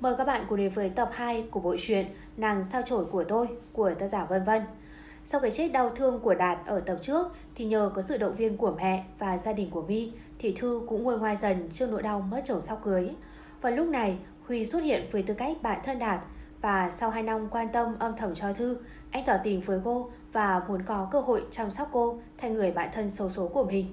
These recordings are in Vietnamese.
Mời các bạn cùng đến với tập 2 của bộ truyện Nàng sao chổi của tôi của tác giả Vân Vân. Sau cái chết đau thương của Đạt ở tập trước thì nhờ có sự động viên của mẹ và gia đình của My thì Thư cũng nguôi ngoai dần trước nỗi đau mất chồng sau cưới. Và lúc này Huy xuất hiện với tư cách bạn thân Đạt và sau 2 năm quan tâm âm thầm cho Thư, anh tỏ tình với cô và muốn có cơ hội chăm sóc cô thành người bạn thân xấu số của mình.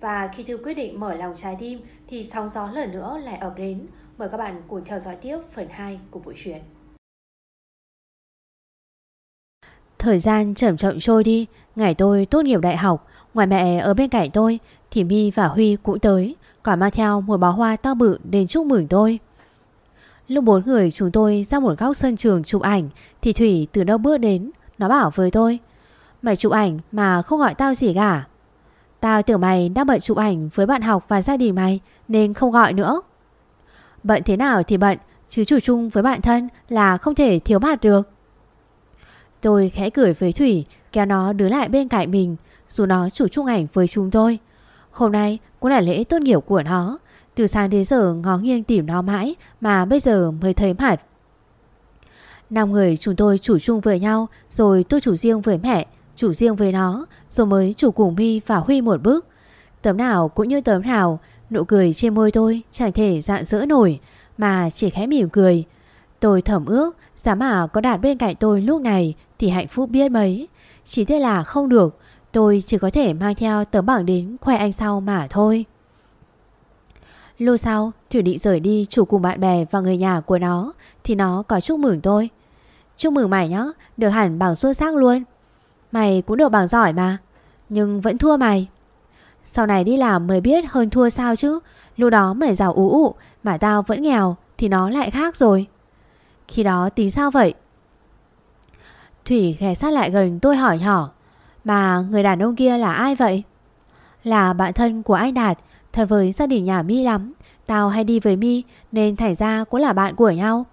Và khi Thư quyết định mở lòng trái tim thì sóng gió lần nữa lại ập đến. Mời các bạn cùng theo dõi tiếp phần 2 của buổi chuyện. Thời gian chậm chậm trôi đi, ngày tôi tốt nghiệp đại học, ngoài mẹ ở bên cạnh tôi thì My và Huy cũng tới, còn mang theo một bó hoa to bự đến chúc mừng tôi. Lúc bốn người chúng tôi ra một góc sân trường chụp ảnh thì Thủy từ đâu bước đến, nó bảo với tôi Mày chụp ảnh mà không gọi tao gì cả. Tao tưởng mày đang bận chụp ảnh với bạn học và gia đình mày nên không gọi nữa. Bận thế nào thì bận, chứ chủ chung với bạn thân là không thể thiếu mặt được. Tôi khẽ cười với Thủy, kéo nó đứng lại bên cạnh mình, dù nó chủ chung ảnh với chúng tôi. Hôm nay cũng là lễ tốt nghiệp của nó, từ sáng đến giờ ngó nghiêng tìm nó mãi mà bây giờ mới thấy mặt. Năm người chúng tôi chủ chung với nhau, rồi tôi chủ riêng với mẹ, chủ riêng với nó, rồi mới chủ cùng My và Huy một bước. Tấm nào cũng như tấm nào, nụ cười trên môi tôi chẳng thể dạng dỡ nổi, mà chỉ khẽ mỉm cười. Tôi thầm ước, dám mà có đạt bên cạnh tôi lúc này thì hạnh phúc biết mấy. Chỉ thế là không được, tôi chỉ có thể mang theo tấm bảng đến khoe anh sau mà thôi. Lâu sau, Thủy định rời đi chủ cùng bạn bè và người nhà của nó thì nó có chúc mừng tôi. Chúc mừng mày nhá, được hẳn bằng xuất sắc luôn. Mày cũng được bằng giỏi mà, nhưng vẫn thua mày. Sau này đi làm mới biết hơn thua sao chứ. Lúc đó mày giàu ú ụ mà tao vẫn nghèo thì nó lại khác rồi. Khi đó tính sao vậy? Thủy ghé sát lại gần tôi hỏi nhỏ. Mà người đàn ông kia là ai vậy? Là bạn thân của anh Đạt, thật với gia đình nhà Mi lắm. Tao hay đi với Mi nên thành ra cũng là bạn của nhau.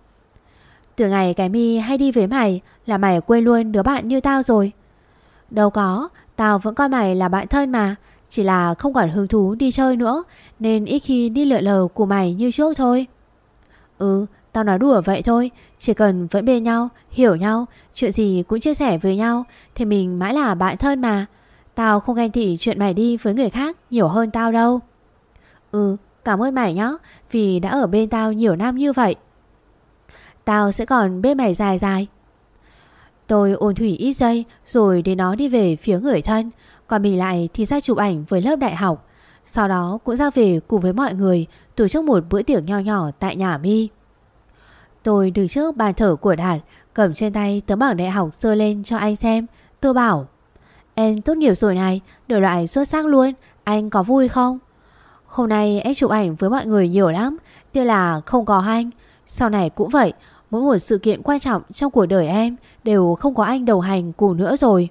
Từ ngày cái Mi hay đi với mày là mày quên luôn đứa bạn như tao rồi. Đâu có, tao vẫn coi mày là bạn thân mà. Chỉ là không còn hứng thú đi chơi nữa, Nên ít khi đi lượn lờ của mày như trước thôi. Ừ Tao nói đùa vậy thôi, Chỉ cần vẫn bên nhau, Hiểu nhau, Chuyện gì cũng chia sẻ với nhau, Thì mình mãi là bạn thân mà. Tao không ganh tị chuyện mày đi với người khác Nhiều hơn tao đâu. Ừ cảm ơn mày nhá, Vì đã ở bên tao nhiều năm như vậy. Tao sẽ còn bên mày dài dài. Tôi ôn thủy ít giây, Rồi để nó đi về phía người thân còn mình lại thì ra chụp ảnh với lớp đại học. Sau đó cũng ra về cùng với mọi người, Tổ chức một bữa tiệc nho nhỏ tại nhà mi. Tôi đứng trước bàn thở của Đạt, Cầm trên tay tấm bảng đại học sơ lên cho anh xem. Tôi bảo, Em tốt nghiệp rồi này, Được loại xuất sắc luôn, Anh có vui không? Hôm nay em chụp ảnh với mọi người nhiều lắm, Tiếc là không có anh. Sau này cũng vậy, Mỗi một sự kiện quan trọng trong cuộc đời em Đều không có anh đồng hành cùng nữa rồi.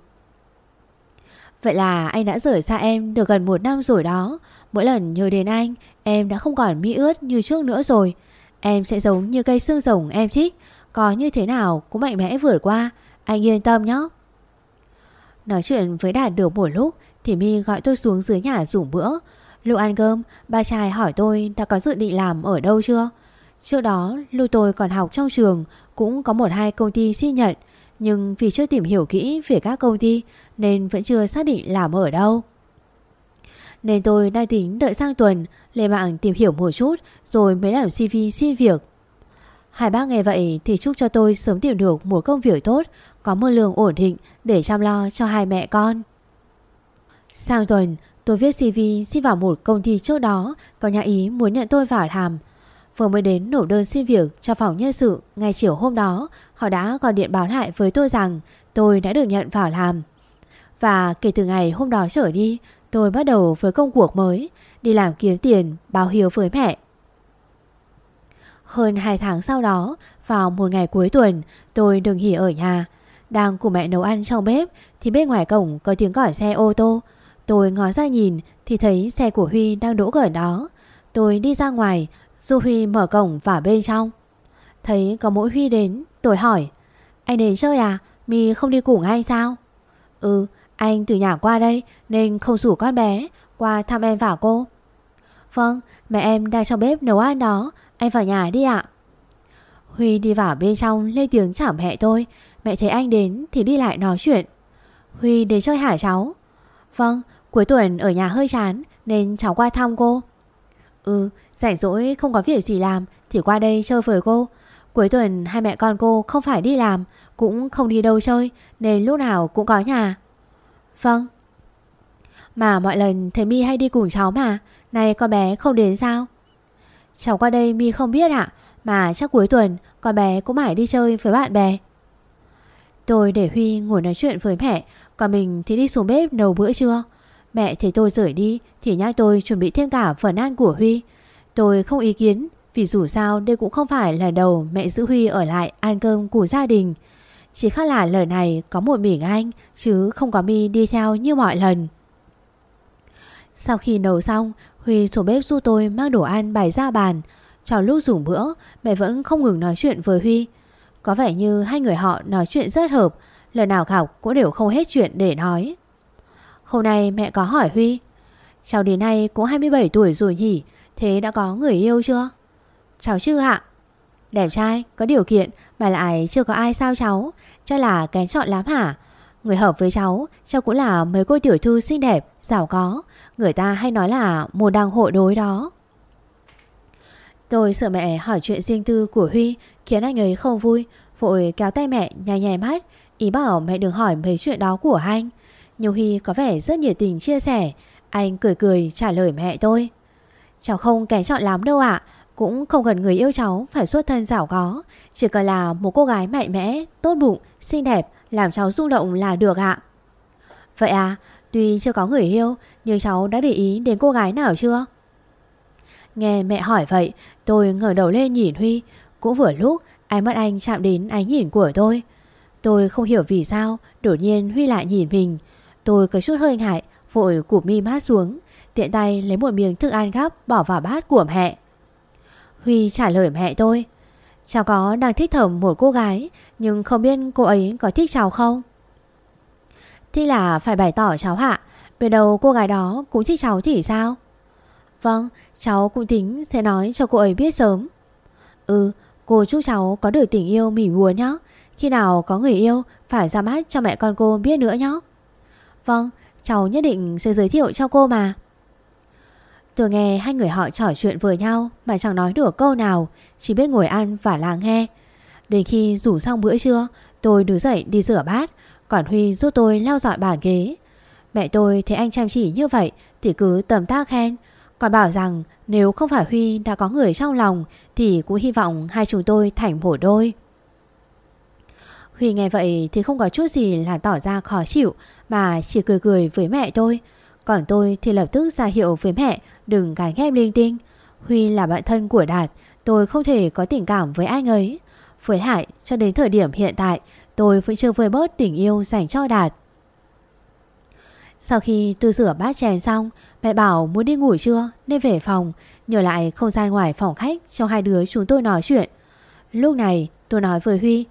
Vậy là anh đã rời xa em được gần một năm rồi đó. Mỗi lần nhớ đến anh, em đã không còn mỹ ướt như trước nữa rồi. Em sẽ giống như cây xương rồng em thích. Có như thế nào cũng mạnh mẽ vượt qua. Anh yên tâm nhé. Nói chuyện với Đạt được một lúc thì My gọi tôi xuống dưới nhà dùng bữa. Lúc ăn cơm, ba trai hỏi tôi đã có dự định làm ở đâu chưa? Trước đó, lúc tôi còn học trong trường cũng có một hai công ty xin nhận. Nhưng vì chưa tìm hiểu kỹ về các công ty nên vẫn chưa xác định làm ở đâu. Nên tôi đang tính đợi sang tuần lên mạng tìm hiểu một chút rồi mới làm CV xin việc. Hai bác nghe vậy thì chúc cho tôi sớm tìm được một công việc tốt, có một lương ổn định để chăm lo cho hai mẹ con. Sang tuần, tôi viết CV xin vào một công ty trước đó có nhà ý muốn nhận tôi vào làm. Vừa mới đến nộp đơn xin việc cho phòng nhân sự ngay chiều hôm đó, họ đã gọi điện báo lại với tôi rằng tôi đã được nhận vào làm. Và kể từ ngày hôm đó trở đi, tôi bắt đầu với công cuộc mới, đi làm kiếm tiền, báo hiếu với mẹ. Hơn 2 tháng sau đó, vào một ngày cuối tuần, tôi đừng nghỉ ở nhà. Đang cùng mẹ nấu ăn trong bếp, thì bên ngoài cổng có tiếng còi xe ô tô. Tôi ngó ra nhìn, thì thấy xe của Huy đang đỗ gần đó. Tôi đi ra ngoài, Du Huy mở cổng vào bên trong. Thấy có mỗi Huy đến, tôi hỏi. Anh đến chơi à? Mi không đi cùng anh sao? Ừ, anh từ nhà qua đây nên không rủ con bé qua thăm em và cô. Vâng, mẹ em đang trong bếp nấu ăn đó, anh vào nhà đi ạ. Huy đi vào bên trong lên tiếng chào mẹ tôi. Mẹ thấy anh đến thì đi lại nói chuyện. Huy đến chơi hả cháu? Vâng, cuối tuần ở nhà hơi chán nên cháu qua thăm cô. Ừ, rảnh rỗi không có việc gì làm thì qua đây chơi với cô. Cuối tuần hai mẹ con cô không phải đi làm, cũng không đi đâu chơi nên lúc nào cũng có nhà. Vâng. Mà mọi lần thấy Mi hay đi cùng cháu mà, này con bé không đến sao? Cháu qua đây Mi không biết ạ, mà chắc cuối tuần con bé cũng phải đi chơi với bạn bè. Tôi để Huy ngồi nói chuyện với mẹ, còn mình thì đi xuống bếp nấu bữa trưa. Mẹ thấy tôi rời đi thì nhắc tôi chuẩn bị thêm cả phần ăn của Huy. Tôi không ý kiến vì dù sao đây cũng không phải là đầu mẹ giữ Huy ở lại ăn cơm của gia đình. Chỉ khác là lần này có một mình anh chứ không có mi đi theo như mọi lần. Sau khi nấu xong, Huy xuống bếp giúp tôi mang đồ ăn bày ra bàn. Trong lúc dùng bữa, mẹ vẫn không ngừng nói chuyện với Huy. Có vẻ như hai người họ nói chuyện rất hợp, lần nào khảo cũng đều không hết chuyện để nói. Hôm nay mẹ có hỏi Huy, cháu đến nay cũng 27 tuổi rồi nhỉ, thế đã có người yêu chưa? Cháu chưa ạ. Đẹp trai, có điều kiện mà lại chưa có ai sao cháu, cho là kén chọn lắm hả? Người hợp với cháu, cháu cũng là mấy cô tiểu thư xinh đẹp, giàu có, người ta hay nói là mùa đăng hộ đối đó. Tôi sợ mẹ hỏi chuyện riêng tư của Huy khiến anh ấy không vui, vội kéo tay mẹ nhai nhai mắt, ý bảo mẹ đừng hỏi mấy chuyện đó của anh. Nhưng Huy có vẻ rất nhiệt tình chia sẻ, anh cười cười trả lời mẹ tôi. Cháu không kén chọn lắm đâu ạ, cũng không cần người yêu cháu phải xuất thân giàu có, chỉ cần là một cô gái mạnh mẽ, tốt bụng, xinh đẹp, làm cháu rung động là được ạ. Vậy à, tuy chưa có người yêu, nhưng cháu đã để ý đến cô gái nào chưa? Nghe mẹ hỏi vậy, tôi ngẩng đầu lên nhìn Huy, cũng vừa lúc ánh mắt anh chạm đến ánh nhìn của tôi. Tôi không hiểu vì sao, đột nhiên Huy lại nhìn mình. Tôi có chút hơi ngại, vội cụp mi mắt xuống, tiện tay lấy một miếng thức ăn gắp bỏ vào bát của mẹ. Huy trả lời mẹ tôi. Cháu có đang thích thầm một cô gái, nhưng không biết cô ấy có thích cháu không? Thì là phải bày tỏ cháu hạ, biết đâu cô gái đó cũng thích cháu thì sao? Vâng, cháu cũng tính sẽ nói cho cô ấy biết sớm. Ừ, cô chúc cháu có được tình yêu mỉ buồn nhé. Khi nào có người yêu phải ra mắt cho mẹ con cô biết nữa nhé. Vâng, cháu nhất định sẽ giới thiệu cho cô mà. Tôi nghe hai người họ trò chuyện với nhau mà chẳng nói được câu nào, chỉ biết ngồi ăn và lắng nghe. Đến khi rủ xong bữa trưa, tôi đứng dậy đi rửa bát, còn Huy giúp tôi lau dọn bàn ghế. Mẹ tôi thấy anh chăm chỉ như vậy thì cứ tầm tác khen, còn bảo rằng nếu không phải Huy đã có người trong lòng thì cũng hy vọng hai chúng tôi thành một đôi. Huy nghe vậy thì không có chút gì là tỏ ra khó chịu mà chỉ cười cười với mẹ tôi. Còn tôi thì lập tức ra hiệu với mẹ đừng gái ghép linh tinh. Huy là bạn thân của Đạt, tôi không thể có tình cảm với anh ấy. Với Hải, cho đến thời điểm hiện tại, tôi vẫn chưa vơi bớt tình yêu dành cho Đạt. Sau khi tôi rửa bát chén xong, mẹ bảo muốn đi ngủ trưa nên về phòng, nhờ lại không gian ngoài phòng khách cho hai đứa chúng tôi nói chuyện. Lúc này tôi nói với Huy,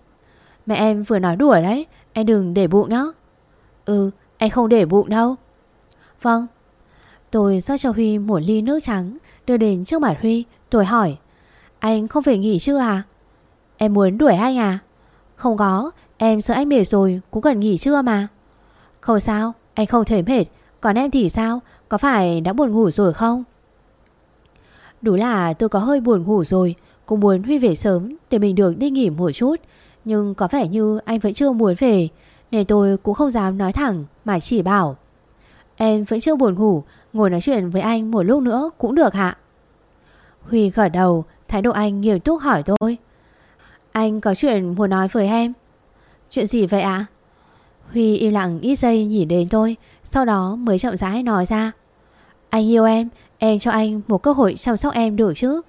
mẹ em vừa nói đùa đấy, em đừng để bụng nhá. Ừ, em không để bụng đâu. Vâng. Tôi rót cho Huy một ly nước trắng, đưa đến trước mặt Huy, tôi hỏi, anh không phải nghỉ chưa à? Em muốn đuổi anh à? Không có, em sợ anh mệt rồi, cũng cần nghỉ trưa mà. Không sao, anh không thể mệt, còn em thì sao? Có phải đã buồn ngủ rồi không? đủ là tôi có hơi buồn ngủ rồi, cũng muốn Huy về sớm để mình được đi nghỉ một chút. Nhưng có vẻ như anh vẫn chưa muốn về, nên tôi cũng không dám nói thẳng mà chỉ bảo. Em vẫn chưa buồn ngủ, ngồi nói chuyện với anh một lúc nữa cũng được hạ. Huy gật đầu, thái độ anh nghiêm túc hỏi tôi. Anh có chuyện muốn nói với em. Chuyện gì vậy ạ? Huy im lặng ít giây nhìn đến tôi, sau đó mới chậm rãi nói ra. Anh yêu em, em cho anh một cơ hội chăm sóc em được chứ?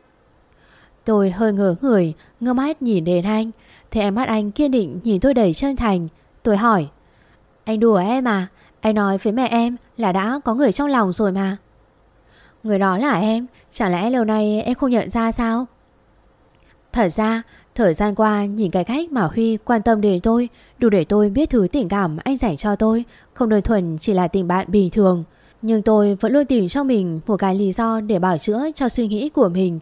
Tôi hơi ngỡ người, ngơ mắt nhìn đến anh. Thấy em mắt anh kiên định nhìn tôi đầy chân thành. Tôi hỏi. Anh đùa em à? Anh nói với mẹ em là đã có người trong lòng rồi mà. Người đó là em, chẳng lẽ lâu nay em không nhận ra sao? Thật ra, thời gian qua nhìn cái cách mà Huy quan tâm đến tôi đủ để tôi biết thứ tình cảm anh dành cho tôi không đơn thuần chỉ là tình bạn bình thường. Nhưng tôi vẫn luôn tìm cho mình một cái lý do để bảo chữa cho suy nghĩ của mình.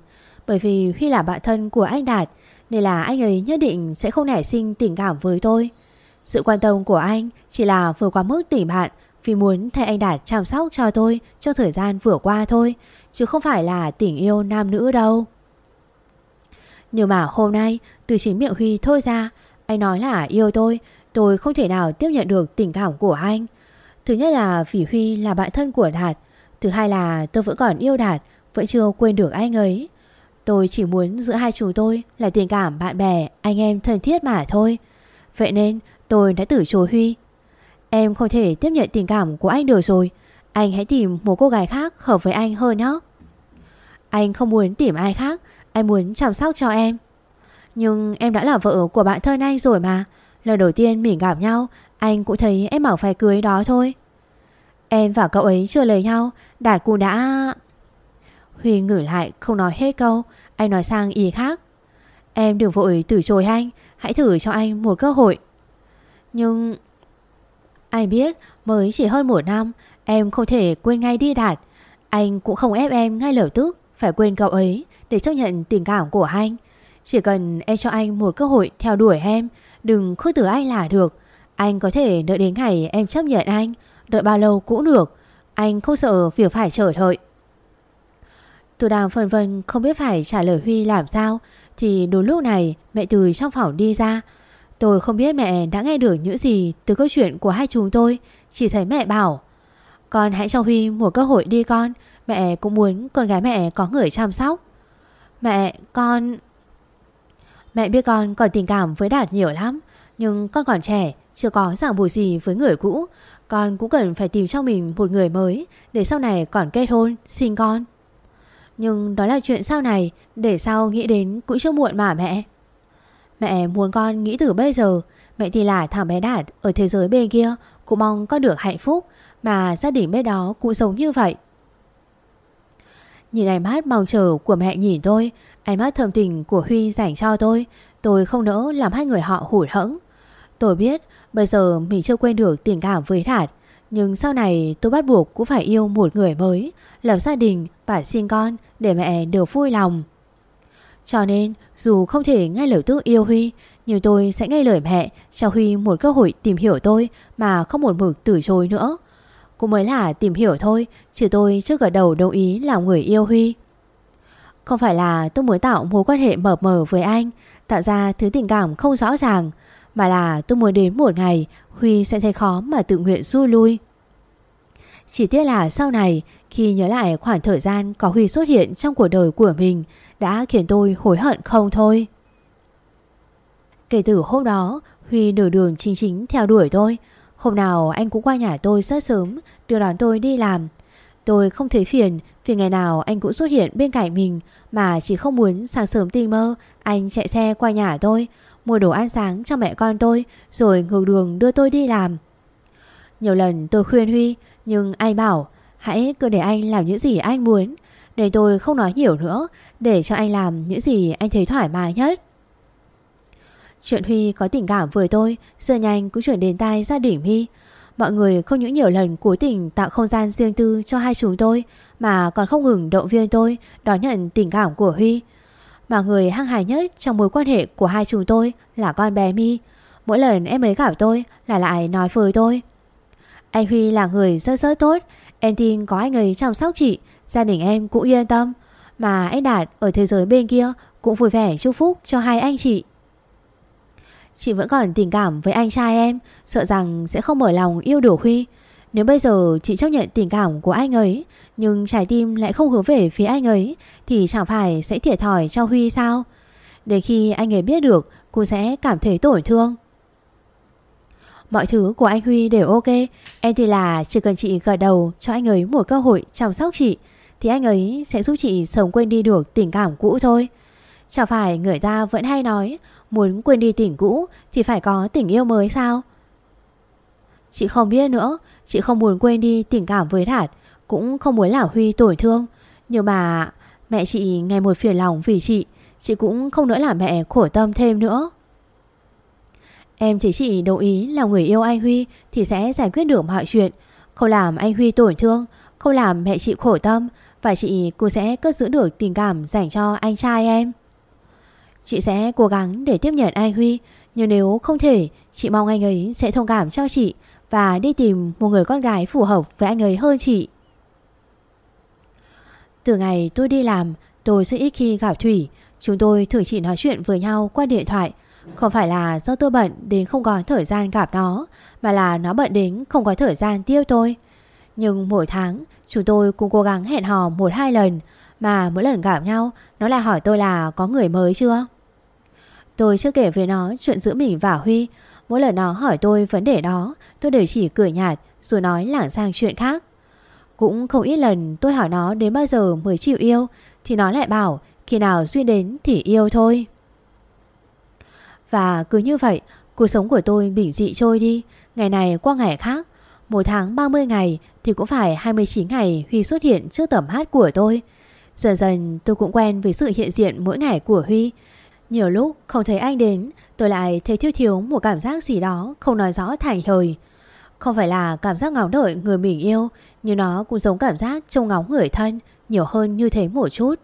Bởi vì Huy là bạn thân của anh Đạt Nên là anh ấy nhất định sẽ không nảy sinh tình cảm với tôi sự quan tâm của anh chỉ là vừa qua mức tình bạn Vì muốn thay anh Đạt chăm sóc cho tôi Trong thời gian vừa qua thôi, Chứ không phải là tình yêu nam nữ đâu. Nhưng mà hôm nay, Từ chính miệng Huy thôi ra, Anh nói là yêu tôi Tôi không thể nào tiếp nhận được tình cảm của anh. Thứ nhất là vì Huy là bạn thân của Đạt, Thứ hai là tôi vẫn còn yêu Đạt, Vẫn chưa quên được anh ấy. Tôi chỉ muốn giữa hai chúng tôi Là tình cảm bạn bè, Anh em thân thiết mà thôi. Vậy nên tôi đã từ chối Huy. Em không thể tiếp nhận tình cảm của anh được rồi. Anh hãy tìm một cô gái khác Hợp với anh hơn nhé. Anh không muốn tìm ai khác. Anh muốn chăm sóc cho em. Nhưng em đã là vợ của bạn thân anh rồi mà. Lần đầu tiên mình gặp nhau, Anh cũng thấy em bảo phải cưới đó thôi. Em và cậu ấy chưa lời nhau, Đạt cũng đã... Huy ngửi lại không nói hết câu. Anh nói sang ý khác. Em đừng vội từ chối anh. Hãy thử cho anh một cơ hội. Nhưng ai biết, mới chỉ hơn một năm, Em không thể quên ngay đi Đạt. Anh cũng không ép em ngay lập tức, Phải quên cậu ấy Để chấp nhận tình cảm của anh. Chỉ cần em cho anh một cơ hội theo đuổi em, Đừng khước từ anh là được. Anh có thể đợi đến ngày em chấp nhận anh, Đợi bao lâu cũng được. Anh không sợ việc phải chờ đợi. Tôi đang phân vân không biết phải trả lời Huy làm sao, Thì đúng lúc này mẹ từ trong phòng đi ra Tôi không biết mẹ đã nghe được những gì từ câu chuyện của hai chúng tôi. Chỉ thấy mẹ bảo Con hãy cho Huy một cơ hội đi con. Mẹ cũng muốn con gái mẹ có người chăm sóc. Mẹ, con... Mẹ biết con còn tình cảm với Đạt nhiều lắm Nhưng con còn trẻ Chưa có ràng buộc gì với người cũ. Con cũng cần phải tìm cho mình một người mới Để sau này còn kết hôn, sinh con. Nhưng đó là chuyện sau này Để sau nghĩ đến cũng chưa muộn mà mẹ. Mẹ muốn con nghĩ từ bây giờ, Mẹ thì là thằng bé Đạt Ở thế giới bên kia Cũng mong con được hạnh phúc, Mà gia đình bên đó cũng giống như vậy. Nhìn ánh mắt mong chờ của mẹ nhìn tôi, Ánh mắt thầm tình của Huy dành cho tôi Tôi không nỡ làm hai người họ hủi hẫng. Tôi biết bây giờ mình chưa quên được tình cảm với Đạt, Nhưng sau này tôi bắt buộc cũng phải yêu một người mới, Lập gia đình và sinh con để mẹ được vui lòng. Cho nên dù không thể ngay lời tức yêu Huy Nhưng tôi sẽ nghe lời mẹ cho Huy một cơ hội tìm hiểu tôi Mà không một mực từ chối nữa Cũng mới là tìm hiểu thôi Chứ tôi trước gật đầu đồng ý làm người yêu Huy không phải là tôi muốn tạo mối quan hệ mờ mờ với anh, tạo ra thứ tình cảm không rõ ràng, mà là tôi muốn đến một ngày Huy sẽ thấy khó mà tự nguyện du lui. Chỉ tiếc là sau này, khi nhớ lại khoảng thời gian có Huy xuất hiện trong cuộc đời của mình, đã khiến tôi hối hận không thôi. Kể từ hôm đó, Huy nửa đường chính chính theo đuổi tôi. Hôm nào anh cũng qua nhà tôi rất sớm, đưa đón tôi đi làm. Tôi không thấy phiền vì ngày nào anh cũng xuất hiện bên cạnh mình mà chỉ không muốn sáng sớm tinh mơ anh chạy xe qua nhà tôi, mua đồ ăn sáng cho mẹ con tôi rồi ngược đường đưa tôi đi làm. Nhiều lần tôi khuyên Huy nhưng anh bảo hãy cứ để anh làm những gì anh muốn để tôi không nói nhiều nữa để cho anh làm những gì anh thấy thoải mái nhất. Chuyện Huy có tình cảm với tôi giờ nhanh cũng chuyển đến tai gia đình Huy. Mọi người không những nhiều lần cố tình tạo không gian riêng tư cho hai chúng tôi mà còn không ngừng động viên tôi đón nhận tình cảm của Huy. Mà người hăng hài nhất trong mối quan hệ của hai chúng tôi là con bé My. Mỗi lần em ấy gặp tôi là lại nói với tôi. Anh Huy là người rất rất tốt, em tin có anh ấy chăm sóc chị, gia đình em cũng yên tâm. Mà anh Đạt ở thế giới bên kia cũng vui vẻ chúc phúc cho hai anh chị. Chị vẫn còn tình cảm với anh trai em, Sợ rằng sẽ không mở lòng yêu đủ Huy Nếu bây giờ chị chấp nhận tình cảm của anh ấy, Nhưng trái tim lại không hướng về phía anh ấy, Thì chẳng phải sẽ thiệt thòi cho Huy sao Để khi anh ấy biết được, Cô sẽ cảm thấy tổn thương Mọi thứ của anh Huy đều ok, Em thì là chỉ cần chị gật đầu Cho anh ấy một cơ hội chăm sóc chị thì anh ấy sẽ giúp chị sống quên đi được tình cảm cũ thôi. Chẳng phải người ta vẫn hay nói, Muốn quên đi tình cũ Thì phải có tình yêu mới sao? Chị không biết nữa, Chị không muốn quên đi tình cảm với Đạt Cũng không muốn làm Huy tổn thương. Nhưng mà mẹ chị ngày một phiền lòng vì chị Chị cũng không nữa làm mẹ khổ tâm thêm nữa. Em thấy chị đồng ý là người yêu anh Huy Thì sẽ giải quyết được mọi chuyện. Không làm anh Huy tổn thương, Không làm mẹ chị khổ tâm và chị, cô sẽ cất giữ được tình cảm dành cho anh trai em? Chị sẽ cố gắng để tiếp nhận anh Huy, Nhưng nếu không thể, Chị mong anh ấy sẽ thông cảm cho chị Và đi tìm một người con gái phù hợp với anh ấy hơn chị. Từ ngày tôi đi làm, Tôi rất ít khi gặp Thủy. Chúng tôi thường chỉ nói chuyện với nhau qua điện thoại. Không phải là do tôi bận đến không có thời gian gặp nó, Mà là nó bận đến không có thời gian tiêu tôi. Nhưng mỗi tháng chúng tôi cũng cố gắng hẹn hò một hai lần, Mà mỗi lần gặp nhau, Nó lại hỏi tôi là có người mới chưa? Tôi chưa kể với nó chuyện giữa mình và Huy. Mỗi lần nó hỏi tôi vấn đề đó, Tôi đều chỉ cười nhạt Rồi nói lảng sang chuyện khác. Cũng không ít lần tôi hỏi nó đến bao giờ mới chịu yêu, Thì nó lại bảo Khi nào duyên đến thì yêu thôi. Và cứ như vậy, Cuộc sống của tôi bình dị trôi đi. Ngày này qua ngày khác, Một tháng 30 ngày thì cũng phải 29 ngày Huy xuất hiện trước tầm hát của tôi. Dần dần tôi cũng quen với sự hiện diện mỗi ngày của Huy. Nhiều lúc không thấy anh đến, Tôi lại thấy thiếu thiếu một cảm giác gì đó Không nói rõ thành lời. Không phải là cảm giác ngóng đợi người mình yêu, Nhưng nó cũng giống cảm giác trông ngóng người thân Nhiều hơn như thế một chút.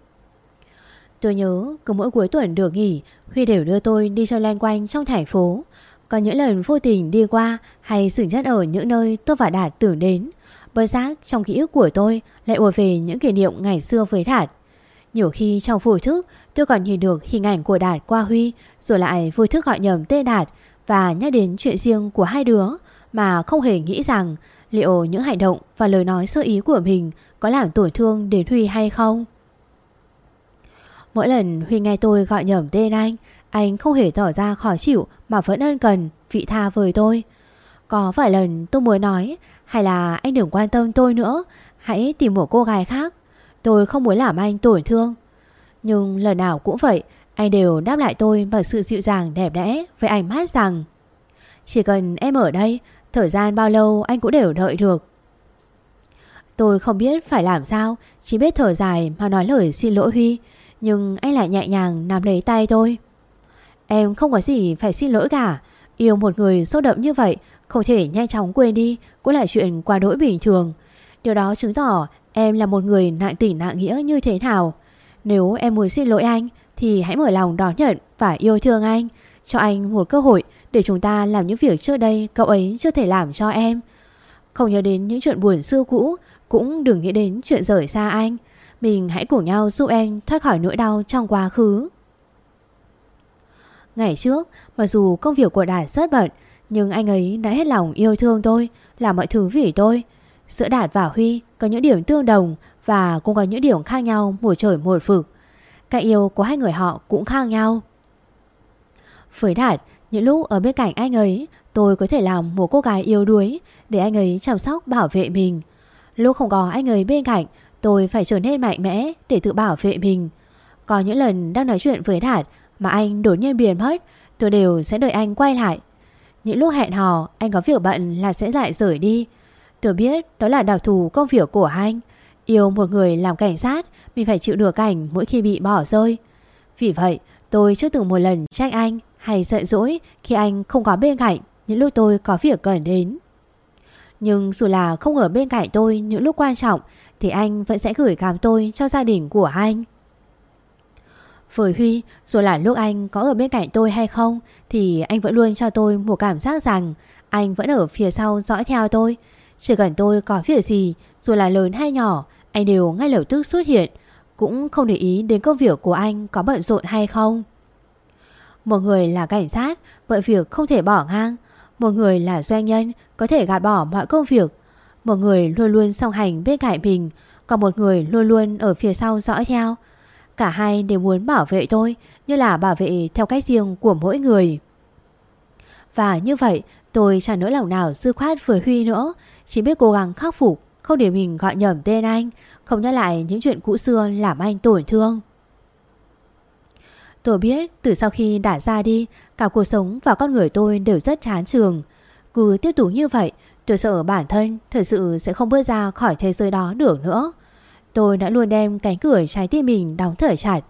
Tôi nhớ cứ mỗi cuối tuần được nghỉ, Huy đều đưa tôi đi chơi loanh quanh trong thành phố. Có những lần vô tình đi qua Hay dừng chất ở những nơi tôi và Đạt tưởng đến bởi giác trong ký ức của tôi Lại ùa về những kỷ niệm ngày xưa với Đạt. Nhiều khi trong vô thức, Tôi còn nhìn được hình ảnh của Đạt qua Huy, Rồi lại vui thức gọi nhầm tên Đạt Và nhắc đến chuyện riêng của hai đứa Mà không hề nghĩ rằng Liệu những hành động và lời nói sơ ý của mình Có làm tổn thương đến Huy hay không. Mỗi lần Huy nghe tôi gọi nhầm tên anh Anh không hề tỏ ra khó chịu Mà vẫn ân cần vị tha với tôi. Có vài lần tôi muốn nói hay là anh đừng quan tâm tôi nữa. Hãy tìm một cô gái khác. Tôi không muốn làm anh tổn thương. Nhưng lần nào cũng vậy, Anh đều đáp lại tôi bằng sự dịu dàng đẹp đẽ Với ánh mắt rằng, Chỉ cần em ở đây, Thời gian bao lâu anh cũng đều đợi được. Tôi không biết phải làm sao, Chỉ biết thở dài mà nói lời xin lỗi Huy, Nhưng anh lại nhẹ nhàng nắm lấy tay tôi. Em không có gì phải xin lỗi cả. Yêu một người sâu đậm như vậy không thể nhanh chóng quên đi, Cũng là chuyện qua đỗi bình thường. Điều đó chứng tỏ em là một người nặng tình nặng nghĩa như thế nào. Nếu em muốn xin lỗi anh, Thì hãy mở lòng đón nhận và yêu thương anh. Cho anh một cơ hội Để chúng ta làm những việc trước đây Cậu ấy chưa thể làm cho em. Không nhớ đến những chuyện buồn xưa cũ, Cũng đừng nghĩ đến chuyện rời xa anh. Mình hãy cùng nhau giúp em thoát khỏi nỗi đau trong quá khứ. Ngày trước, Mặc dù công việc của Đạt rất bận nhưng anh ấy đã hết lòng yêu thương tôi Làm mọi thứ vì tôi Giữa Đạt và Huy có những điểm tương đồng và cũng có những điểm khác nhau một trời một vực. Cái yêu của hai người họ cũng khác nhau. Với Đạt, những lúc ở bên cạnh anh ấy, tôi có thể làm một cô gái yêu đuối để anh ấy chăm sóc bảo vệ mình. Lúc không có anh ấy bên cạnh, tôi phải trở nên mạnh mẽ để tự bảo vệ mình. Có những lần đang nói chuyện với Đạt mà anh đột nhiên biến mất, tôi đều sẽ đợi anh quay lại. Những lúc hẹn hò, anh có việc bận là sẽ lại rời đi. Tôi biết đó là đặc thù công việc của anh. Yêu một người làm cảnh sát Mình phải chịu được cảnh mỗi khi bị bỏ rơi Vì vậy tôi chưa từng một lần trách anh Hay giận dỗi khi anh không có bên cạnh Những lúc tôi có việc cần đến Nhưng dù là không ở bên cạnh tôi Những lúc quan trọng Thì anh vẫn sẽ gửi cảm tôi cho gia đình của anh với Huy, Dù là lúc anh có ở bên cạnh tôi hay không, Thì anh vẫn luôn cho tôi một cảm giác rằng Anh vẫn ở phía sau dõi theo tôi. Chỉ cần tôi có việc gì, Dù là lớn hay nhỏ, anh đều ngay lập tức xuất hiện, Cũng không để ý đến công việc của anh có bận rộn hay không. Một người là cảnh sát Vậy việc không thể bỏ ngang. Một người là doanh nhân, Có thể gạt bỏ mọi công việc. Một người luôn luôn song hành bên cạnh mình, Còn một người luôn luôn ở phía sau dõi theo. Cả hai đều muốn bảo vệ tôi, Như là bảo vệ theo cách riêng của mỗi người. Và như vậy, tôi chẳng nỗi lòng nào dư khoát với Huy nữa. Chỉ biết cố gắng khắc phục, không để mình gọi nhầm tên anh, Không nhắc lại những chuyện cũ xưa làm anh tổn thương. Tôi biết từ sau khi đã ra đi, Cả cuộc sống và con người tôi đều rất chán trường Cứ tiếp tục như vậy, Tôi sợ bản thân thật sự sẽ không bước ra khỏi thế giới đó được nữa. Tôi đã luôn đem cánh cửa trái tim mình đóng thở chặt.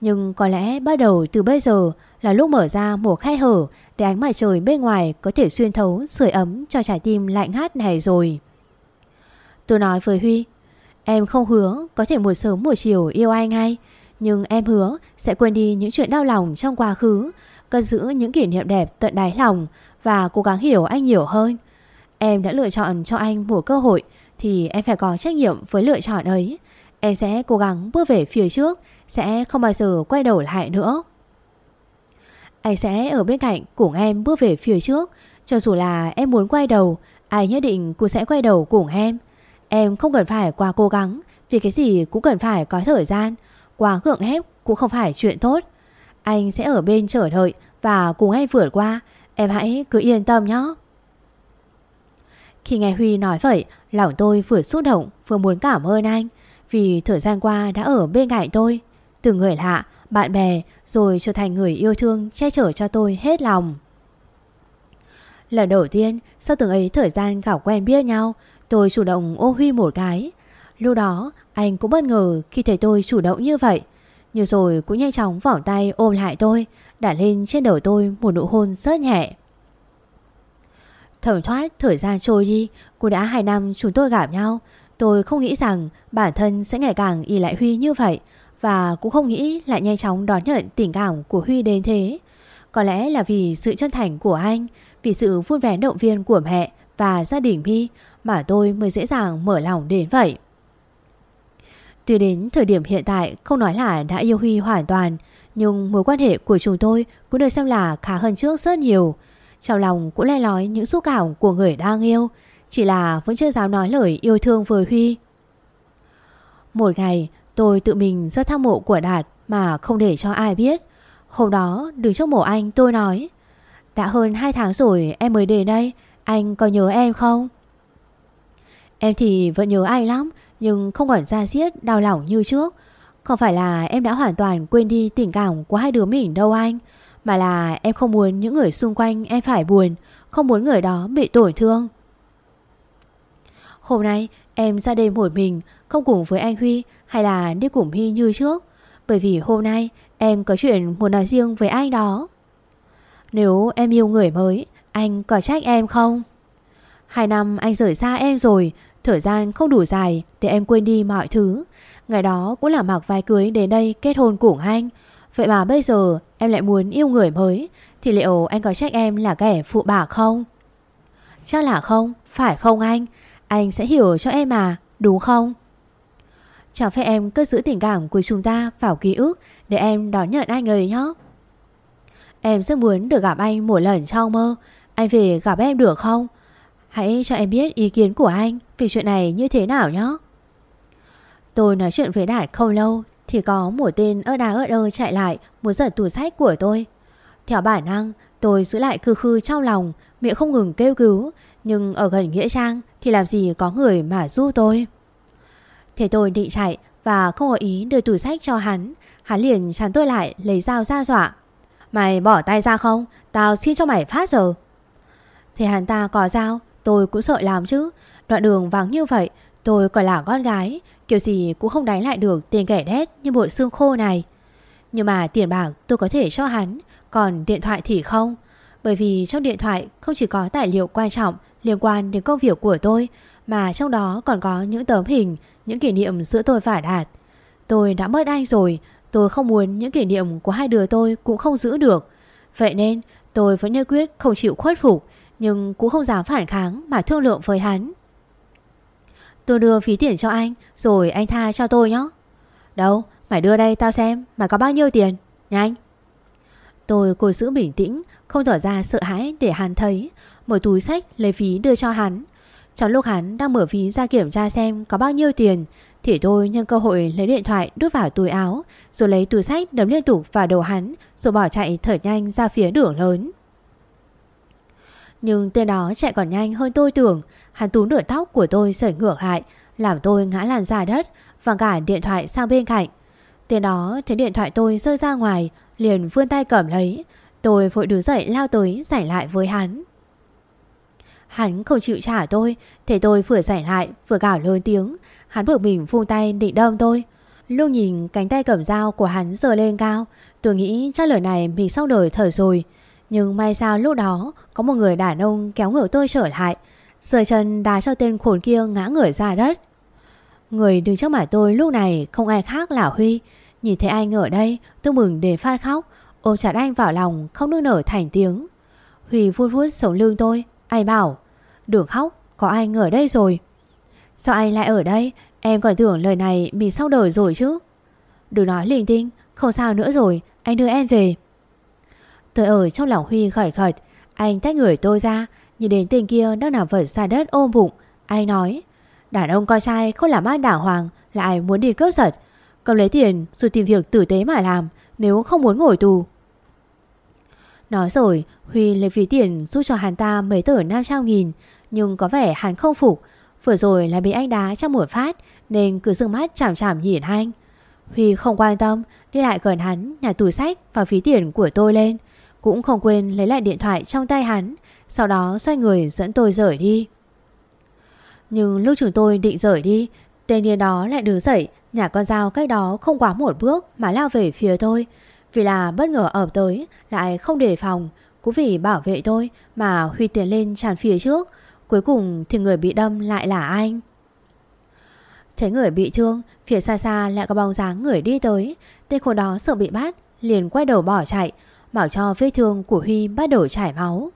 Nhưng có lẽ bắt đầu từ bây giờ là lúc mở ra một khe hở Để ánh mặt trời bên ngoài có thể xuyên thấu sưởi ấm cho trái tim lạnh ngát này rồi. Tôi nói với Huy, Em không hứa có thể một sớm một chiều yêu ai ngay, Nhưng em hứa sẽ quên đi những chuyện đau lòng trong quá khứ, Cất giữ những kỷ niệm đẹp tận đáy lòng Và cố gắng hiểu anh nhiều hơn. Em đã lựa chọn cho anh một cơ hội Thì em phải có trách nhiệm với lựa chọn ấy. Em sẽ cố gắng bước về phía trước, Sẽ không bao giờ quay đầu lại nữa. Anh sẽ ở bên cạnh cùng em bước về phía trước. Cho dù là em muốn quay đầu Ai nhất định cũng sẽ quay đầu cùng em. Em không cần phải quá cố gắng, Vì cái gì cũng cần phải có thời gian. Quá gượng ép cũng không phải chuyện tốt. Anh sẽ ở bên chờ đợi Và cùng em vượt qua. Em hãy cứ yên tâm nhé. Khi nghe Huy nói vậy, Lòng tôi vừa xúc động, Vừa muốn cảm ơn anh. Vì thời gian qua đã ở bên cạnh tôi. Từ người lạ, bạn bè Rồi trở thành người yêu thương Che chở cho tôi hết lòng. Lần đầu tiên Sau từng ấy thời gian gặp quen biết nhau Tôi chủ động ô Huy một cái. Lúc đó anh cũng bất ngờ khi thấy tôi chủ động như vậy. Nhưng rồi cũng nhanh chóng vỏ tay ôm lại tôi Đã lên trên đầu tôi một nụ hôn rất nhẹ. Thẩm thoát thời gian trôi đi Cũng đã 2 năm chúng tôi gặp nhau Tôi không nghĩ rằng bản thân sẽ ngày càng y lại Huy như vậy Và cũng không nghĩ lại nhanh chóng đón nhận tình cảm của Huy đến thế Có lẽ là vì sự chân thành của anh Vì sự vui vẻ động viên của mẹ và gia đình Huy mà tôi mới dễ dàng mở lòng đến vậy. Tuy đến thời điểm hiện tại không nói là đã yêu Huy hoàn toàn, nhưng mối quan hệ của chúng tôi cũng được xem là khá hơn trước rất nhiều. Trong lòng cũng le lói những xúc cảm của người đang yêu, chỉ là vẫn chưa dám nói lời yêu thương với Huy. Một ngày, tôi tự mình rất thăm mộ của Đạt mà không để cho ai biết. Hôm đó, đứng trước mộ anh tôi nói, đã hơn 2 tháng rồi em mới đến đây, anh có nhớ em không? Em thì vẫn nhớ anh lắm Nhưng không còn ra xiết đau lòng như trước Không phải là em đã hoàn toàn quên đi tình cảm của hai đứa mình đâu anh Mà là em không muốn những người xung quanh em phải buồn Không muốn người đó bị tổn thương Hôm nay em ra đêm một mình Không cùng với anh Huy Hay là đi cùng Huy như trước Bởi vì hôm nay em có chuyện muốn nói riêng với anh đó Nếu em yêu người mới Anh có trách em không? Hai năm anh rời xa em rồi Thời gian không đủ dài để em quên đi mọi thứ Ngày đó cũng là mặc vai cưới đến đây kết hôn cùng anh Vậy mà bây giờ em lại muốn yêu người mới Thì liệu anh có trách em là kẻ phụ bạc không? Chắc là không, phải không anh? Anh sẽ hiểu cho em mà, đúng không? Chẳng phải em cứ giữ tình cảm của chúng ta vào ký ức để em đón nhận anh ấy nhé. Em rất muốn được gặp anh một lần trong mơ. Anh về gặp em được không? Hãy cho em biết ý kiến của anh về chuyện này như thế nào nhé. Tôi nói chuyện với Đạt không lâu thì có một tên ơ đà ơ đơ chạy lại muốn giật tủ sách của tôi. Theo bản năng, tôi giữ lại khư khư trong lòng, miệng không ngừng kêu cứu. Nhưng ở gần Nghĩa Trang thì làm gì có người mà giúp tôi. Thế tôi định chạy và không có ý đưa tủ sách cho hắn. Hắn liền chắn tôi lại, lấy dao ra dọa. Mày bỏ tay ra không? Tao xin cho mày phát giờ. Thì hắn ta có dao, Tôi cũng sợ làm chứ Đoạn đường vắng như vậy, Tôi còn là con gái Kiểu gì cũng không đánh lại được tiền kẻ đét như bộ xương khô này Nhưng mà tiền bạc tôi có thể cho hắn, Còn điện thoại thì không Bởi vì trong điện thoại không chỉ có tài liệu quan trọng liên quan đến công việc của tôi Mà trong đó còn có những tấm hình Những kỷ niệm giữa tôi và Đạt Tôi đã mất anh rồi Tôi không muốn những kỷ niệm của hai đứa tôi cũng không giữ được Vậy nên tôi vẫn nhất quyết không chịu khuất phục nhưng cũng không dám phản kháng mà thương lượng với hắn. Tôi đưa phí tiền cho anh rồi anh tha cho tôi nhé. Đâu, mày đưa đây tao xem mày có bao nhiêu tiền. Nhanh. Tôi cố giữ bình tĩnh, không tỏ ra sợ hãi để hắn thấy. Mở túi sách, lấy phí đưa cho hắn. Trong lúc hắn đang mở phí ra kiểm tra xem có bao nhiêu tiền, thì tôi nhân cơ hội lấy điện thoại đút vào túi áo, rồi lấy túi sách đấm liên tục vào đầu hắn, rồi bỏ chạy thở nhanh ra phía đường lớn. Nhưng tên đó chạy còn nhanh hơn tôi tưởng Hắn túm nửa tóc của tôi sởi ngược lại, Làm tôi ngã làn ra đất Và cả điện thoại sang bên cạnh Tên đó thấy điện thoại tôi rơi ra ngoài, Liền vươn tay cầm lấy Tôi vội đứng dậy lao tới giải lại với hắn Hắn không chịu trả tôi Thế tôi vừa giải lại vừa gào lớn tiếng. Hắn bực mình vung tay định đâm tôi. Lúc nhìn cánh tay cầm dao của hắn giờ lên cao Tôi nghĩ chắc lời này mình xong đời thở rồi. Nhưng may sao lúc đó có một người đàn ông kéo ngửa tôi trở lại sờ chân đá cho tên khốn kia ngã người ra đất. Người đứng trước mặt tôi lúc này không ai khác là Huy. Nhìn thấy anh ở đây, tôi mừng để phát khóc, ôm chặt anh vào lòng, không nước nở thành tiếng. Huy vuốt vuốt sống lưng tôi, anh bảo, đừng khóc, có anh ở đây rồi. Sao anh lại ở đây? Em còn tưởng lời này mình sau đời rồi chứ. Đừng nói linh tinh, không sao nữa rồi, anh đưa em về. Tôi ở trong lòng Huy khởi khởi, anh tách người tôi ra, nhìn đến tên kia đang nằm vật xa đất ôm bụng. Anh nói, đàn ông con trai không làm ăn đảo hoàng, lại muốn đi cướp giật. Cầm lấy tiền rồi tìm việc tử tế mà làm, nếu không muốn ngồi tù. Nói rồi, Huy lấy ví tiền giúp cho hắn ta mấy tờ 500 nghìn, nhưng có vẻ hắn không phục. Vừa rồi là bị anh đá trong một phát, nên cứ dương mắt chảm chảm nhìn anh. Huy không quan tâm, đi lại gần hắn, nhặt túi sách và phí tiền của tôi lên. Cũng không quên lấy lại điện thoại trong tay hắn, sau đó xoay người dẫn tôi rời đi. Nhưng lúc chúng tôi định rời đi, tên niên đó lại đứng dậy, nhả con dao cách đó không quá một bước mà lao về phía tôi. Vì là bất ngờ ập tới, lại không đề phòng, cũng vì bảo vệ tôi mà Huy tiến lên tràn phía trước. Cuối cùng thì người bị đâm lại là anh. Thấy người bị thương, phía xa xa lại có bóng dáng người đi tới. Tên khổ đó sợ bị bắt, liền quay đầu bỏ chạy, Mặc cho vết thương của Huy bắt đầu chảy máu.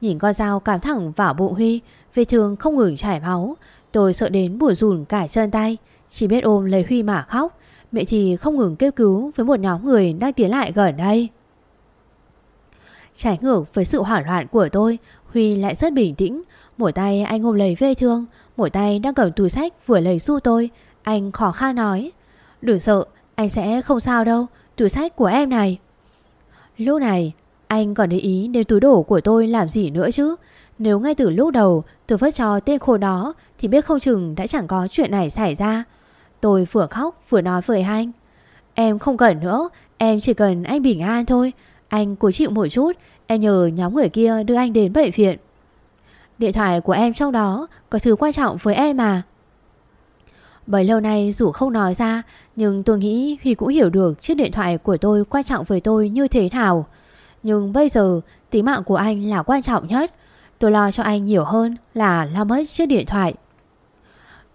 Nhìn con dao cắm thẳng vào bụng Huy, vết thương không ngừng chảy máu. Tôi sợ đến bùa rùn cả chân tay, chỉ biết ôm lấy Huy mà khóc. Mẹ thì không ngừng kêu cứu với một nhóm người đang tiến lại gần đây. Trái ngược với sự hoảng loạn của tôi, Huy lại rất bình tĩnh. Một tay anh ôm lấy vết thương, một tay đang cầm túi sách vừa lấy su tôi. Anh khó khăn nói, đừng sợ, anh sẽ không sao đâu, túi sách của em này. Lúc này, anh còn để ý đến túi đổ của tôi làm gì nữa chứ. Nếu ngay từ lúc đầu tôi vất cho tên khổ đó thì biết không chừng đã chẳng có chuyện này xảy ra. Tôi vừa khóc vừa nói với anh. Em không cần nữa, em chỉ cần anh bình an thôi. Anh cố chịu một chút, em nhờ nhóm người kia đưa anh đến bệnh viện. Điện thoại của em trong đó có thứ quan trọng với em mà. Bấy lâu nay dù không nói ra Nhưng tôi nghĩ Huy cũng hiểu được chiếc điện thoại của tôi quan trọng với tôi như thế nào Nhưng bây giờ tính mạng của anh là quan trọng nhất Tôi lo cho anh nhiều hơn là lo mất chiếc điện thoại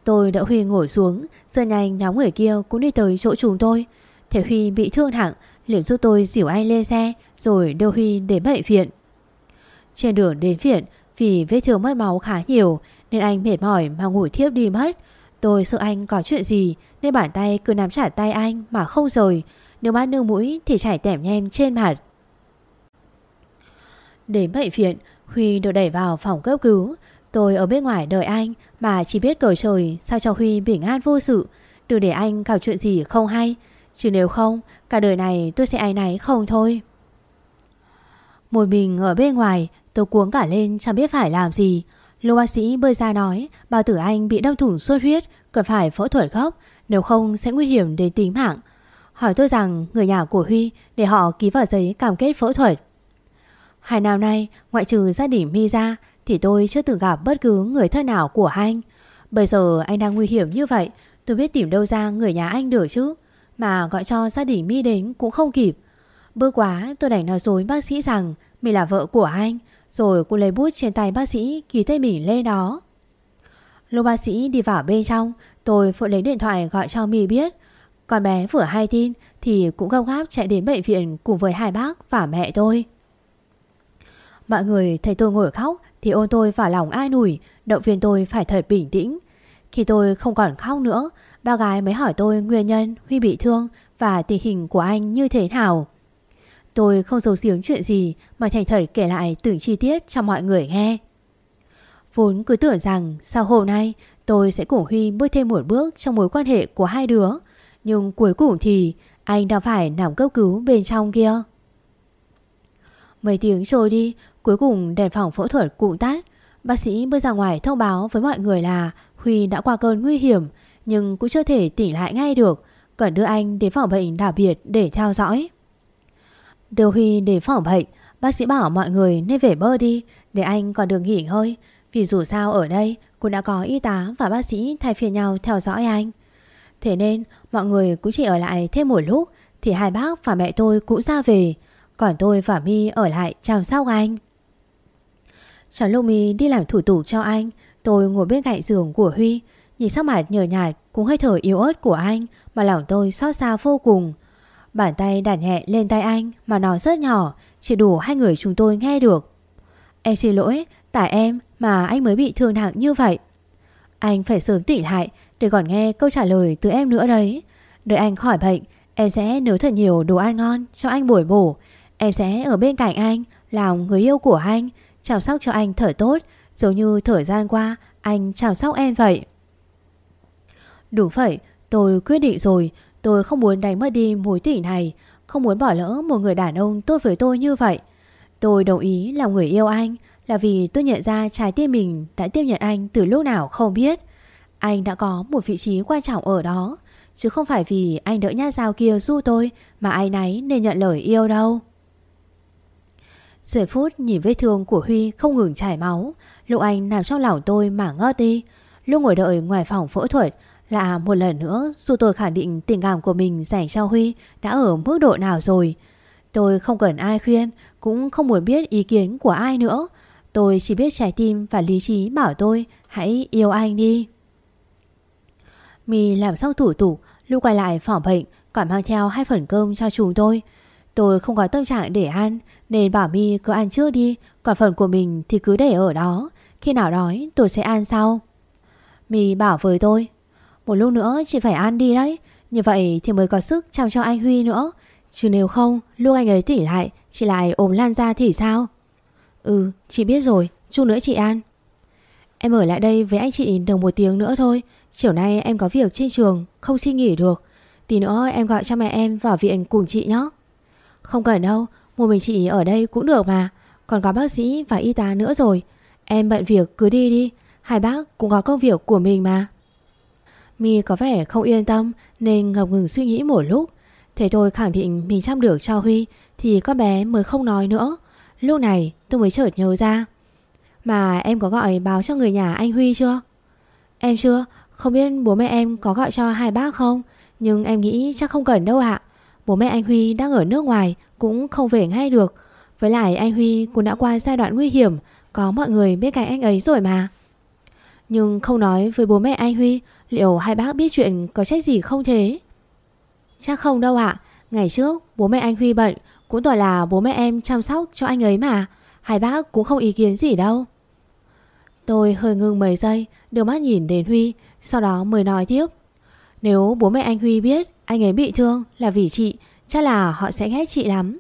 Tôi đỡ Huy ngồi xuống, Giờ nhanh nhóm người kia cũng đi tới chỗ chúng tôi. Thế Huy bị thương nặng, liền giúp tôi dìu anh lên xe, Rồi đưa Huy đến bệnh viện. Trên đường đến viện, Vì vết thương mất máu khá nhiều, Nên anh mệt mỏi mà ngủ thiếp đi mất. Tôi sợ anh có chuyện gì, Nên bàn tay cứ nắm chặt tay anh mà không rời. Nếu mắt nương mũi thì chảy tẻm nhem trên mặt. Đến bệnh viện, Huy được đẩy vào phòng cấp cứu. Tôi ở bên ngoài đợi anh mà chỉ biết cầu trời, sao cho Huy bình an vô sự. Đừng để anh gặp chuyện gì không hay. Chứ nếu không, Cả đời này tôi sẽ ai náy không thôi. Một mình ở bên ngoài, Tôi cuống cả lên chẳng biết phải làm gì. Lô bác sĩ bơi ra nói Bao tử anh bị đâm thủng suốt huyết, Cần phải phẫu thuật gấp Nếu không sẽ nguy hiểm đến tính mạng. Hỏi tôi rằng, người nhà của Huy, Để họ ký vào giấy cam kết phẫu thuật. Hai năm nay, Ngoại trừ gia đình My ra thì tôi chưa từng gặp bất cứ người thân nào của anh. Bây giờ anh đang nguy hiểm như vậy, Tôi biết tìm đâu ra người nhà anh được chứ, Mà gọi cho gia đình Mi đến cũng không kịp. Bữa quá, tôi đành nói dối bác sĩ rằng Mình là vợ của anh, rồi cô lấy bút trên tay bác sĩ ký tên mình lên đó. Lúc bác sĩ đi vào bên trong, Tôi phụ lấy điện thoại gọi cho My biết. Con bé vừa hay tin Thì cũng gấp gáp chạy đến bệnh viện Cùng với hai bác và mẹ tôi. Mọi người thấy tôi ngồi khóc thì ôn tôi vào lòng ai nủi Động viên tôi phải thật bình tĩnh Khi tôi không còn khóc nữa Ba gái mới hỏi tôi nguyên nhân Huy bị thương Và tình hình của anh như thế nào Tôi không giấu giếm chuyện gì mà thành thật kể lại từng chi tiết cho mọi người nghe. Vốn cứ tưởng rằng sau hôm nay tôi sẽ cùng Huy bước thêm một bước trong mối quan hệ của hai đứa. Nhưng cuối cùng thì anh đã phải nằm cấp cứu bên trong kia. Mấy tiếng trôi đi, cuối cùng, đèn phòng phẫu thuật cụ tắt. Bác sĩ bước ra ngoài thông báo với mọi người là Huy đã qua cơn nguy hiểm, nhưng cũng chưa thể tỉnh lại ngay được. Cần đưa anh đến phòng bệnh đặc biệt để theo dõi. Đưa Huy đến phòng bệnh, Bác sĩ bảo mọi người nên về bơ đi, Để anh còn được nghỉ ngơi Vì dù sao ở đây cũng đã có y tá và bác sĩ thay phiên nhau theo dõi anh Thế nên, mọi người cũng chỉ ở lại thêm một lúc Thì hai bác và mẹ tôi cũng ra về Còn tôi và Mi ở lại chăm sóc anh Cháu Lumi đi làm thủ tục cho anh Tôi ngồi bên cạnh giường của Huy Nhìn sắc mặt nhờ nhạt cũng hơi thở yếu ớt của anh mà lòng tôi xót xa vô cùng. Bàn tay đàn nhẹ lên tay anh mà nó rất nhỏ, chỉ đủ hai người chúng tôi nghe được. Em xin lỗi, tại em mà anh mới bị thương nặng như vậy. Anh phải sớm tỉnh lại để còn nghe câu trả lời từ em nữa đấy. Đợi anh khỏi bệnh, em sẽ nấu thật nhiều đồ ăn ngon cho anh bồi bổ. Em sẽ ở bên cạnh anh, làm người yêu của anh, chăm sóc cho anh thở tốt, giống như thời gian qua anh chăm sóc em vậy. Đúng vậy, tôi quyết định rồi, tôi không muốn đánh mất đi mối tình này, không muốn bỏ lỡ một người đàn ông tốt với tôi như vậy. Tôi đồng ý làm người yêu anh là vì tôi nhận ra trái tim mình đã tiếp nhận anh từ lúc nào không biết. Anh đã có một vị trí quan trọng ở đó, chứ không phải vì anh đỡ nhát dao kia du tôi mà ai nấy nên nhận lời yêu đâu. Giây phút nhìn vết thương của Huy không ngừng chảy máu, lúc anh nằm trong lòng tôi mà ngớt đi. Lúc ngồi đợi ngoài phòng phẫu thuật là một lần nữa dù tôi khẳng định tình cảm của mình dành cho Huy đã ở mức độ nào rồi. Tôi không cần ai khuyên, cũng không muốn biết ý kiến của ai nữa. Tôi chỉ biết trái tim và lý trí bảo tôi hãy yêu anh đi. Mì làm xong thủ tục, lúc quay lại phòng bệnh còn mang theo hai phần cơm cho chúng tôi. Tôi không có tâm trạng để ăn nên bảo Mi cứ ăn trước đi, còn phần của mình thì cứ để ở đó. Khi nào đói tôi sẽ ăn sau. Mi bảo với tôi, một lúc nữa chị phải ăn đi đấy, như vậy thì mới có sức chăm cho anh Huy nữa. Chứ nếu không, lúc anh ấy tỉ lại, chị lại ốm lan ra thì sao? Ừ, chị biết rồi, chút nữa chị ăn. Em ở lại đây với anh chị được một tiếng nữa thôi. Chiều nay em có việc trên trường, không xin nghỉ được. Tí nữa em gọi cho mẹ em vào viện cùng chị nhé. Không cần đâu, một mình chị ở đây cũng được mà. Còn có bác sĩ và y tá nữa rồi. Em bận việc cứ đi đi. Hai bác cũng có công việc của mình mà. Mi có vẻ không yên tâm nên ngập ngừng suy nghĩ một lúc. Thế tôi khẳng định mình chăm được cho Huy thì con bé mới không nói nữa. Lúc này tôi mới chợt nhớ ra. Mà em có gọi báo cho người nhà anh Huy chưa? Em chưa, không biết bố mẹ em có gọi cho hai bác không? Nhưng em nghĩ chắc không cần đâu ạ. Bố mẹ anh Huy đang ở nước ngoài cũng không về ngay được. Với lại anh Huy cũng đã qua giai đoạn nguy hiểm, có mọi người bên cạnh anh ấy rồi mà. Nhưng không nói với bố mẹ anh Huy, liệu hai bác biết chuyện có trách gì không thế? Chắc không đâu ạ. Ngày trước bố mẹ anh Huy bận, cũng toàn là bố mẹ em chăm sóc cho anh ấy mà. Hai bác cũng không ý kiến gì đâu. Tôi hơi ngưng mấy giây, đưa mắt nhìn đến Huy, sau đó mới nói tiếp. Nếu bố mẹ anh Huy biết anh ấy bị thương là vì chị, chắc là họ sẽ ghét chị lắm.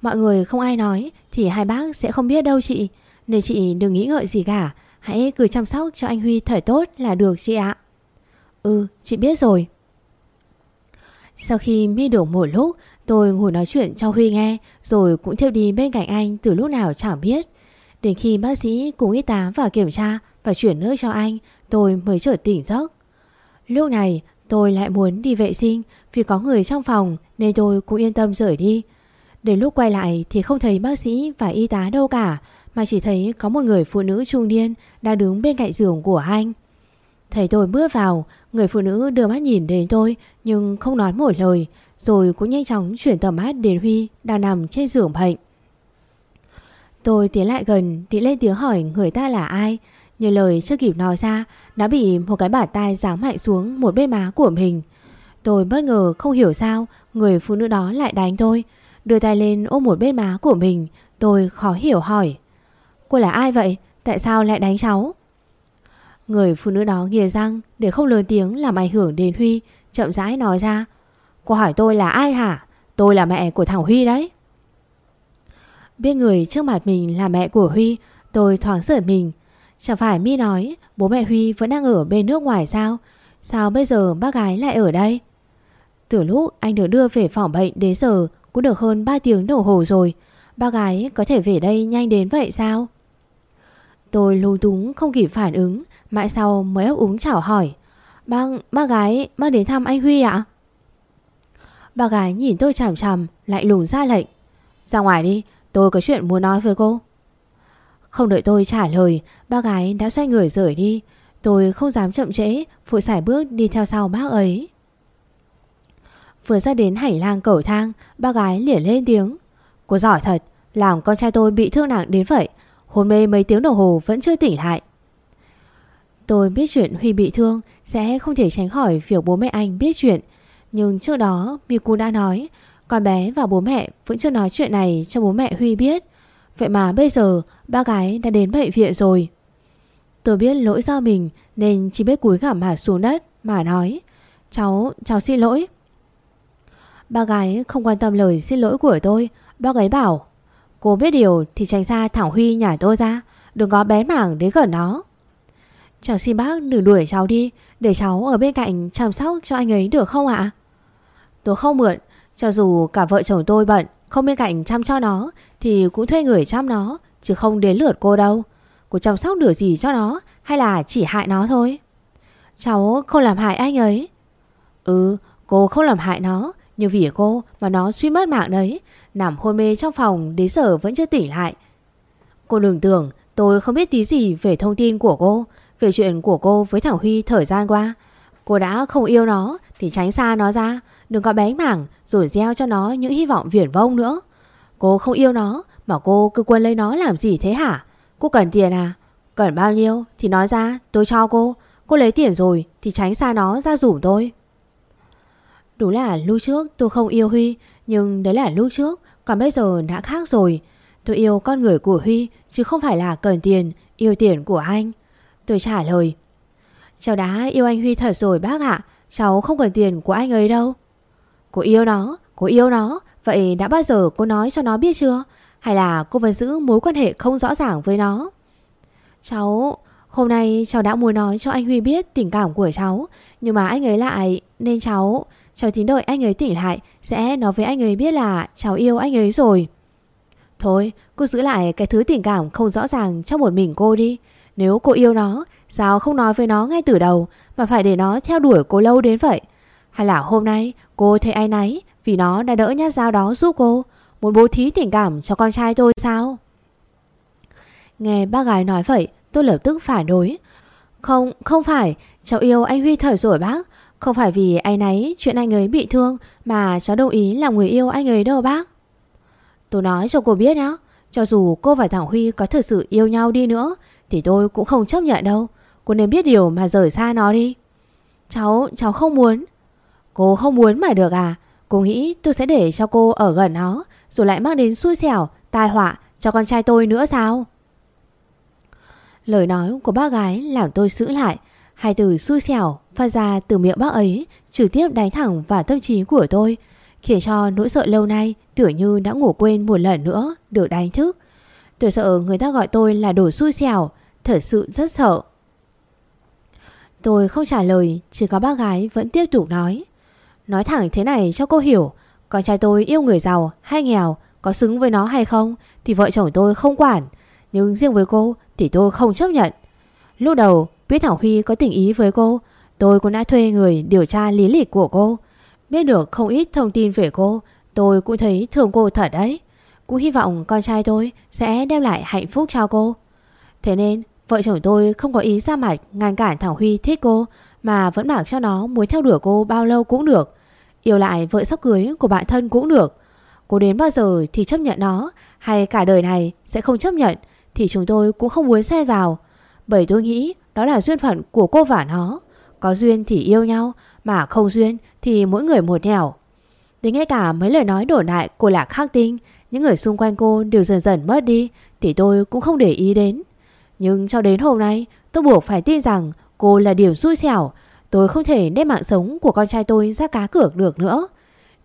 Mọi người không ai nói thì hai bác sẽ không biết đâu chị. Nên chị đừng nghĩ ngợi gì cả, hãy cứ chăm sóc cho anh Huy thời tốt là được chị ạ. Ừ, chị biết rồi. Sau khi mi đổ một lúc, tôi ngồi nói chuyện cho Huy nghe, rồi cũng theo đi bên cạnh anh từ lúc nào chẳng biết. Đến khi bác sĩ cùng y tá vào kiểm tra và chuyển nước cho anh, tôi mới trở tỉnh giấc. Lúc này, tôi lại muốn đi vệ sinh vì có người trong phòng nên tôi cũng yên tâm rời đi. Đến lúc quay lại thì không thấy bác sĩ và y tá đâu cả, mà chỉ thấy có một người phụ nữ trung niên đang đứng bên cạnh giường của anh. Thấy tôi bước vào, người phụ nữ đưa mắt nhìn đến tôi nhưng không nói một lời, rồi cũng nhanh chóng chuyển tầm mắt đến Huy đang nằm trên giường bệnh. Tôi tiến lại gần định lên tiếng hỏi người ta là ai, nhưng lời chưa kịp nói ra đã bị một cái bả tai giáng mạnh xuống một bên má của mình. Tôi bất ngờ không hiểu sao người phụ nữ đó lại đánh tôi. Đưa tay lên ôm một bên má của mình, tôi khó hiểu hỏi. Cô là ai vậy? Tại sao lại đánh cháu? Người phụ nữ đó nghìa răng để không lớn tiếng làm ảnh hưởng đến Huy, chậm rãi nói ra. Cô hỏi tôi là ai hả? Tôi là mẹ của thằng Huy đấy. Biết người trước mặt mình là mẹ của Huy, tôi thoáng sợ mình. Chẳng phải Mi nói bố mẹ Huy vẫn đang ở bên nước ngoài sao? Sao bây giờ bác gái lại ở đây? Từ lúc anh được đưa về phòng bệnh đến giờ cũng được hơn 3 tiếng đồng hồ rồi. Bác gái có thể về đây nhanh đến vậy sao? Tôi lung túng không kịp phản ứng, mãi sau mới ấp úng chảo hỏi. Bác, bác gái, bác đến thăm anh Huy ạ? Bác gái nhìn tôi chằm chằm, lại lùng ra lệnh. Ra ngoài đi, tôi có chuyện muốn nói với cô. Không đợi tôi trả lời, bác gái đã xoay người rời đi. Tôi không dám chậm trễ, vội sải bước đi theo sau bác ấy. Vừa ra đến hành lang cầu thang, bác gái liền lên tiếng. Cô giỏi thật, làm con trai tôi bị thương nặng đến vậy. Hôn mê mấy tiếng đồng hồ vẫn chưa tỉnh lại. Tôi biết chuyện Huy bị thương sẽ không thể tránh khỏi việc bố mẹ anh biết chuyện. Nhưng trước đó Miku đã nói con bé và bố mẹ vẫn chưa nói chuyện này cho bố mẹ Huy biết. Vậy mà bây giờ ba gái đã đến bệnh viện rồi. Tôi biết lỗi do mình nên chỉ biết cúi gằm mặt xuống đất mà nói Cháu, cháu xin lỗi. Ba gái không quan tâm lời xin lỗi của tôi. Ba gái bảo Cô biết điều thì tránh xa Thảo Huy nhà tôi ra. Đừng có bén mảng đến gần nó. Cháu xin bác đừng đuổi cháu đi Để cháu ở bên cạnh chăm sóc cho anh ấy được không ạ Tôi không mượn Cho dù cả vợ chồng tôi bận Không bên cạnh chăm cho nó thì cũng thuê người chăm nó, Chứ không đến lượt cô đâu. Cô chăm sóc được gì cho nó, Hay là chỉ hại nó thôi? Cháu không làm hại anh ấy. Ừ cô không làm hại nó Nhưng vì cô mà nó suy mất mạng đấy. Nằm hôn mê trong phòng, Đến giờ vẫn chưa tỉnh lại. Cô đừng tưởng tôi không biết tí gì về thông tin của cô, về chuyện của cô với Thảo Huy thời gian qua. Cô đã không yêu nó, Thì tránh xa nó ra. Đừng có bén mảng, rồi gieo cho nó những hy vọng viển vông nữa. Cô không yêu nó Mà cô cứ quân lấy nó làm gì thế hả? Cô cần tiền à? Cần bao nhiêu thì nói ra tôi cho cô. Cô lấy tiền rồi thì tránh xa nó ra rủ tôi. Đúng là lúc trước tôi không yêu Huy Nhưng đấy là lúc trước Còn bây giờ đã khác rồi. Tôi yêu con người của Huy Chứ không phải là cần tiền Yêu tiền của anh. Tôi trả lời Cháu đã yêu anh Huy thật rồi bác ạ Cháu không cần tiền của anh ấy đâu. Cô yêu nó, cô yêu nó Vậy đã bao giờ cô nói cho nó biết chưa? Hay là cô vẫn giữ mối quan hệ không rõ ràng với nó? Cháu Hôm nay cháu đã muốn nói cho anh Huy biết tình cảm của cháu. Nhưng mà anh ấy lại Nên cháu Cháu tính đợi anh ấy tỉnh lại Sẽ nói với anh ấy biết là cháu yêu anh ấy rồi. Thôi cô giữ lại cái thứ tình cảm không rõ ràng cho một mình cô đi. Nếu cô yêu nó, sao không nói với nó ngay từ đầu mà phải để nó theo đuổi cô lâu đến vậy? Hay là hôm nay cô thấy ai nấy vì nó đã đỡ nhát dao đó giúp cô, muốn bố thí tình cảm cho con trai tôi sao? Nghe bác gái nói vậy, tôi lập tức phản đối. Không, không phải, cháu yêu anh Huy thời rồi bác. Không phải vì anh ấy chuyện anh ấy bị thương mà cháu đồng ý làm người yêu anh ấy đâu bác. Tôi nói cho cô biết nhá, cho dù cô và Thảo Huy có thật sự yêu nhau đi nữa thì tôi cũng không chấp nhận đâu Cô nên biết điều mà rời xa nó đi Cháu, cháu không muốn Cô không muốn mà được à Cô nghĩ tôi sẽ để cho cô ở gần nó, Rồi lại mang đến xui xẻo, Tai họa cho con trai tôi nữa sao? Lời nói của bác gái làm tôi giữ lại, Hai từ xui xẻo phát ra từ miệng bác ấy, Trực tiếp đánh thẳng vào tâm trí của tôi, Khiến cho nỗi sợ lâu nay Tưởng như đã ngủ quên một lần nữa Được đánh thức. Tôi sợ người ta gọi tôi là đồ xui xẻo, Thật sự rất sợ. Tôi không trả lời, Chỉ có bác gái vẫn tiếp tục nói. Nói thẳng thế này cho cô hiểu, Con trai tôi yêu người giàu hay nghèo, Có xứng với nó hay không Thì vợ chồng tôi không quản. Nhưng riêng với cô thì tôi không chấp nhận. Lúc đầu biết Thảo Huy có tình ý với cô, Tôi cũng đã thuê người điều tra lý lịch của cô. Biết được không ít thông tin về cô, Tôi cũng thấy thương cô thật đấy. Cũng hy vọng con trai tôi sẽ đem lại hạnh phúc cho cô. Thế nên, Vợ chồng tôi không có ý ra mặt ngăn cản Thảo Huy thích cô, mà vẫn bảo cho nó muốn theo đuổi cô bao lâu cũng được. Yêu lại vợ sắp cưới của bạn thân cũng được. Cô đến bao giờ thì chấp nhận nó, hay cả đời này sẽ không chấp nhận, thì chúng tôi cũng không muốn xen vào. Bởi tôi nghĩ đó là duyên phận của cô và nó. Có duyên thì yêu nhau, mà không duyên thì mỗi người một nẻo. Đến ngay cả mấy lời nói đổ đại của Lạc Khắc Tinh, những người xung quanh cô đều dần dần mất đi, thì tôi cũng không để ý đến. Nhưng cho đến hôm nay, tôi buộc phải tin rằng cô là điều xui xẻo. Tôi không thể đem mạng sống của con trai tôi ra cá cược được nữa.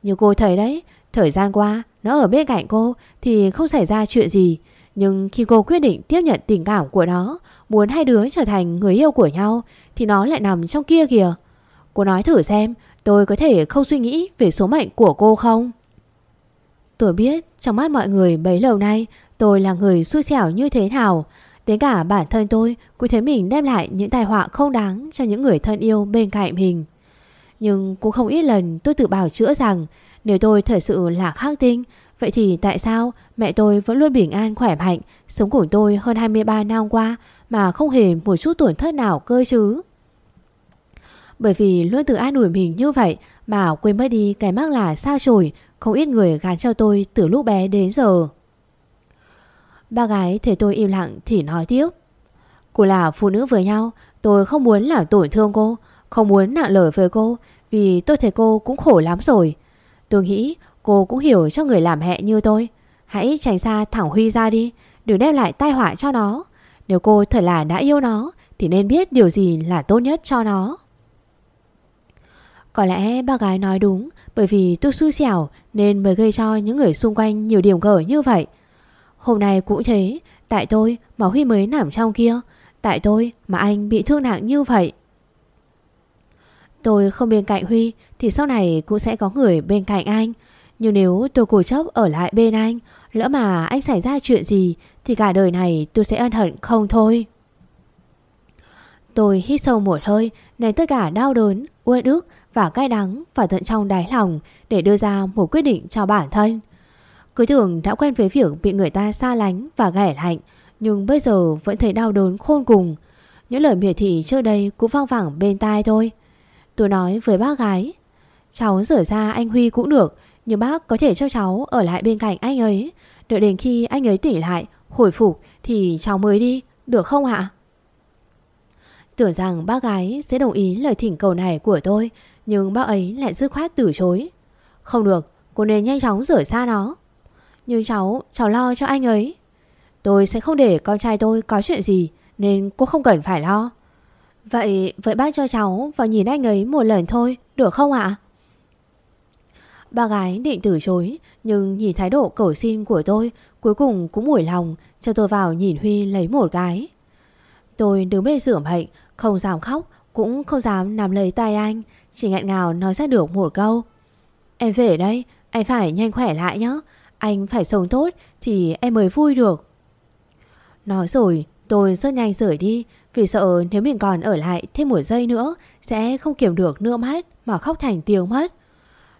Như cô thấy đấy, thời gian qua nó ở bên cạnh cô thì không xảy ra chuyện gì. Nhưng khi cô quyết định tiếp nhận tình cảm của nó, muốn hai đứa trở thành người yêu của nhau thì nó lại nằm trong kia kìa. Cô nói thử xem tôi có thể không suy nghĩ về số mệnh của cô không? Tôi biết trong mắt mọi người bấy lâu nay tôi là người xui xẻo như thế nào. Đến cả bản thân tôi cũng thấy mình đem lại những tai họa không đáng cho những người thân yêu bên cạnh mình. Nhưng cũng không ít lần tôi tự bảo chữa rằng nếu tôi thật sự là khắc tinh, vậy thì tại sao mẹ tôi vẫn luôn bình an khỏe mạnh, sống cùng tôi hơn 23 năm qua mà không hề một chút tổn thất nào cơ chứ? Bởi vì luôn tự an ủi mình như vậy mà quên mất đi cái mắc là sao chổi, không ít người gán cho tôi từ lúc bé đến giờ. Ba gái thấy tôi im lặng thì nói tiếp. Cô là phụ nữ với nhau, Tôi không muốn làm tổn thương cô, Không muốn nặng lời với cô, Vì tôi thấy cô cũng khổ lắm rồi. Tôi nghĩ cô cũng hiểu cho người làm hẹ như tôi. Hãy tránh xa thẳng Huy ra đi, Đừng đem lại tai họa cho nó. Nếu cô thật là đã yêu nó, Thì nên biết điều gì là tốt nhất cho nó. Có lẽ ba gái nói đúng, Bởi vì tôi xui xẻo Nên mới gây cho những người xung quanh nhiều điểm gở như vậy. Hôm nay cũng thế. Tại tôi mà Huy mới nằm trong kia Tại tôi mà anh bị thương nặng như vậy. Tôi không bên cạnh Huy Thì sau này cũng sẽ có người bên cạnh anh. Nhưng nếu tôi cố chấp ở lại bên anh Lỡ mà anh xảy ra chuyện gì Thì cả đời này tôi sẽ ân hận không thôi. Tôi hít sâu một hơi Nén tất cả đau đớn, uất ức và cay đắng và tận trong đáy lòng Để đưa ra một quyết định cho bản thân. Cứ tưởng đã quen với việc bị người ta xa lánh và ghẻ lạnh, Nhưng bây giờ vẫn thấy đau đớn khôn cùng. Những lời miệt thị trước đây cũng vang vẳng bên tai thôi. Tôi nói với bác gái, Cháu rửa ra anh Huy cũng được, Nhưng bác có thể cho cháu ở lại bên cạnh anh ấy. Đợi đến khi anh ấy tỉnh lại, Hồi phục thì cháu mới đi, Được không ạ? Tưởng rằng bác gái sẽ đồng ý lời thỉnh cầu này của tôi, Nhưng bác ấy lại dứt khoát từ chối. Không được, Cô nên nhanh chóng rửa xa nó. Nhưng cháu, cháu lo cho anh ấy Tôi sẽ không để con trai tôi có chuyện gì Nên cô không cần phải lo Vậy, vậy bác cho cháu vào nhìn anh ấy một lần thôi, được không ạ? Bà gái định từ chối, nhưng nhìn thái độ cầu xin của tôi, cuối cùng cũng mủi lòng cho tôi vào nhìn Huy lấy một gái. Tôi đứng bên giường bệnh, không dám khóc, cũng không dám nắm lấy tay anh, chỉ ngẹn ngào nói ra được một câu. Em về đây, anh phải nhanh khỏe lại nhé, anh phải sống tốt thì em mới vui được. Nói rồi, tôi rất nhanh rời đi, vì sợ nếu mình còn ở lại thêm một giây nữa Sẽ không kiểm được nước mắt Mà khóc thành tiếng mất.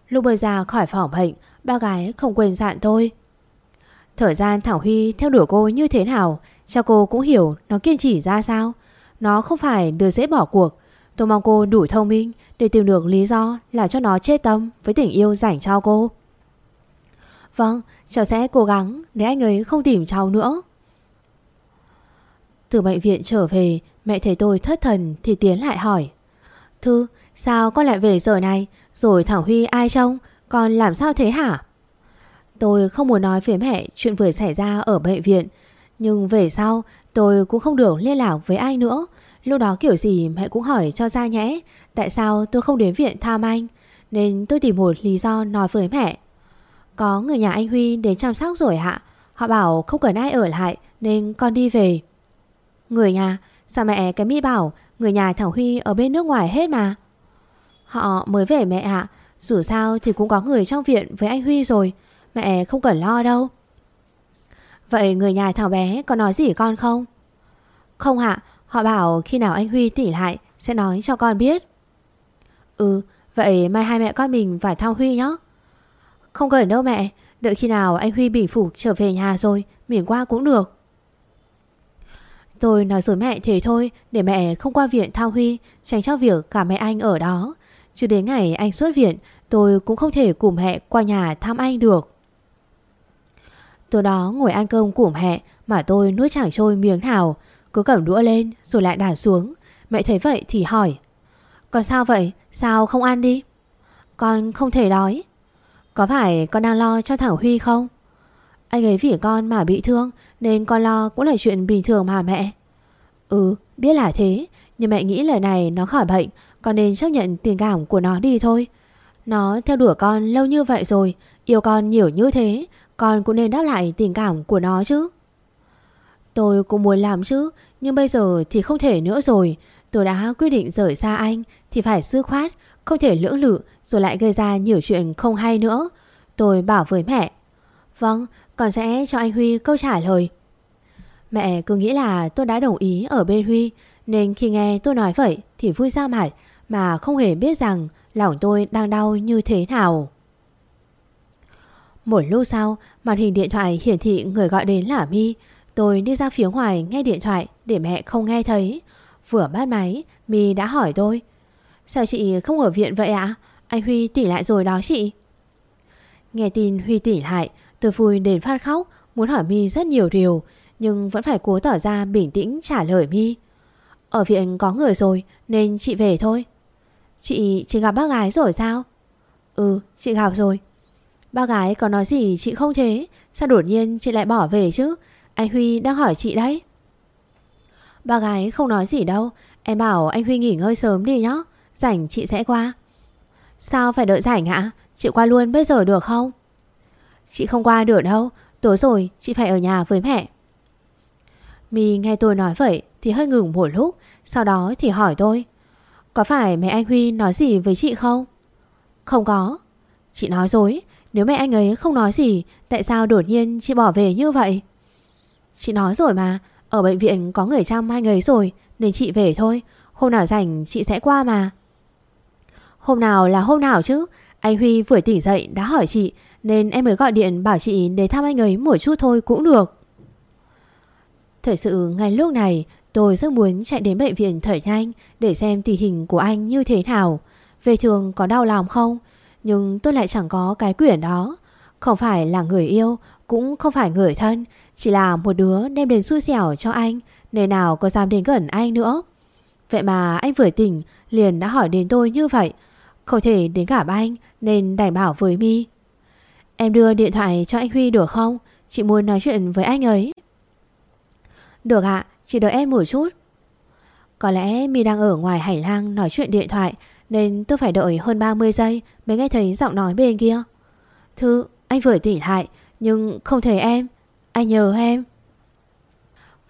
Lúc bơi ra khỏi phòng bệnh Ba gái không quên dặn tôi. Thời gian Thảo Huy theo đuổi cô như thế nào Cho cô cũng hiểu nó kiên trì ra sao? Nó không phải đứa dễ bỏ cuộc. Tôi mong cô đủ thông minh Để tìm được lý do là cho nó chết tâm Với tình yêu dành cho cô. Vâng, cháu sẽ cố gắng Để anh ấy không tìm cháu nữa. Từ bệnh viện trở về Mẹ thấy tôi thất thần thì Tiến lại hỏi. Thư sao con lại về giờ này? Rồi Thảo Huy ai trông? Con làm sao thế hả? Tôi không muốn nói với mẹ chuyện vừa xảy ra ở bệnh viện. Nhưng về sau tôi cũng không được liên lạc với ai nữa. Lúc đó kiểu gì mẹ cũng hỏi cho ra nhẽ Tại sao tôi không đến viện thăm anh? Nên tôi tìm một lý do nói với mẹ. Có người nhà anh Huy đến chăm sóc rồi hạ Họ bảo không cần ai ở lại, Nên con đi về. Người nhà, Sao mẹ cái mi bảo Người nhà thằng Huy ở bên nước ngoài hết mà? Họ mới về mẹ ạ. Dù sao thì cũng có người trong viện với anh Huy rồi. Mẹ không cần lo đâu. Vậy người nhà thằng bé có nói gì con không? Không hạ Họ bảo khi nào anh Huy tỉ lại Sẽ nói cho con biết. Ừ Vậy mai hai mẹ con mình phải thăm Huy nhé. Không cần đâu mẹ Đợi khi nào anh Huy bình phục trở về nhà rồi Mình qua cũng được Tôi nói dối mẹ thế thôi, để mẹ không qua viện thao Huy, tránh cho việc cả mẹ anh ở đó. Chứ đến ngày anh xuất viện, tôi cũng không thể cùng mẹ qua nhà thăm anh được. Tối đó ngồi ăn cơm cùng mẹ, mà tôi nuốt chẳng trôi miếng nào. Cứ cầm đũa lên, rồi lại đả xuống. Mẹ thấy vậy thì hỏi. Còn sao vậy? Sao không ăn đi? Con không thể đói. Có phải con đang lo cho Thảo Huy không? Anh ấy vì con mà bị thương, Nên con lo cũng là chuyện bình thường mà mẹ. Ừ biết là thế, Nhưng mẹ nghĩ lời này nó khỏi bệnh, Con nên chấp nhận tình cảm của nó đi thôi. Nó theo đuổi con lâu như vậy rồi, Yêu con nhiều như thế, Con cũng nên đáp lại tình cảm của nó chứ. Tôi cũng muốn làm chứ, Nhưng bây giờ thì không thể nữa rồi. Tôi đã quyết định rời xa anh Thì phải dư khoát, Không thể lưỡng lự rồi lại gây ra nhiều chuyện không hay nữa. Tôi bảo với mẹ Vâng con sẽ cho anh Huy câu trả lời. Mẹ cứ nghĩ là tôi đã đồng ý ở bên Huy, Nên khi nghe tôi nói vậy Thì vui ra mặt, Mà không hề biết rằng Lòng tôi đang đau như thế nào. Một lúc sau, Màn hình điện thoại hiển thị người gọi đến là Mi. Tôi đi ra phía ngoài nghe điện thoại Để mẹ không nghe thấy. Vừa bắt máy, Mi đã hỏi tôi, Sao chị không ở viện vậy ạ? Anh Huy tỉ lại rồi đó chị. Nghe tin Huy tỉ lại Tôi vui đến phát khóc, muốn hỏi My rất nhiều điều, nhưng vẫn phải cố tỏ ra bình tĩnh trả lời My. Ở viện có người rồi Nên chị về thôi. Chị chỉ gặp bác gái rồi sao? Ừ chị gặp rồi. Bác gái có nói gì chị không thế? Sao đột nhiên chị lại bỏ về chứ? Anh Huy đang hỏi chị đấy. Bác gái không nói gì đâu Em bảo anh Huy nghỉ ngơi sớm đi nhá Rảnh chị sẽ qua. Sao phải đợi rảnh hả? Chị qua luôn bây giờ được không? Chị không qua được đâu. Tối rồi, chị phải ở nhà với mẹ. My nghe tôi nói vậy Thì hơi ngừng một lúc, Sau đó thì hỏi tôi, Có phải mẹ anh Huy nói gì với chị không? Không có. Chị nói dối. Nếu mẹ anh ấy không nói gì, Tại sao đột nhiên chị bỏ về như vậy? Chị nói rồi mà. Ở bệnh viện có người chăm anh ấy rồi, Nên chị về thôi. Hôm nào rảnh chị sẽ qua mà. Hôm nào là hôm nào chứ Anh Huy vừa tỉnh dậy đã hỏi chị Nên em mới gọi điện bảo chị để thăm anh ấy một chút thôi cũng được Thật sự ngay lúc này tôi rất muốn chạy đến bệnh viện thở nhanh để xem tình hình của anh như thế nào. Về thường có đau lòng không? Nhưng tôi lại chẳng có cái quyển đó. Không phải là người yêu, cũng không phải người thân. Chỉ là một đứa đem đến xui xẻo cho anh, Nơi nào có dám đến gần anh nữa. Vậy mà anh vừa tỉnh liền đã hỏi đến tôi như vậy. Không thể đến gặp anh nên đành bảo với mi Em đưa điện thoại cho anh Huy được không? Chị muốn nói chuyện với anh ấy. Được ạ, chị đợi em một chút. Có lẽ mi đang ở ngoài hành lang nói chuyện điện thoại nên tôi phải đợi hơn 30 giây mới nghe thấy giọng nói bên kia. Thư, anh vừa tỉnh lại nhưng không thấy em. Anh nhờ em.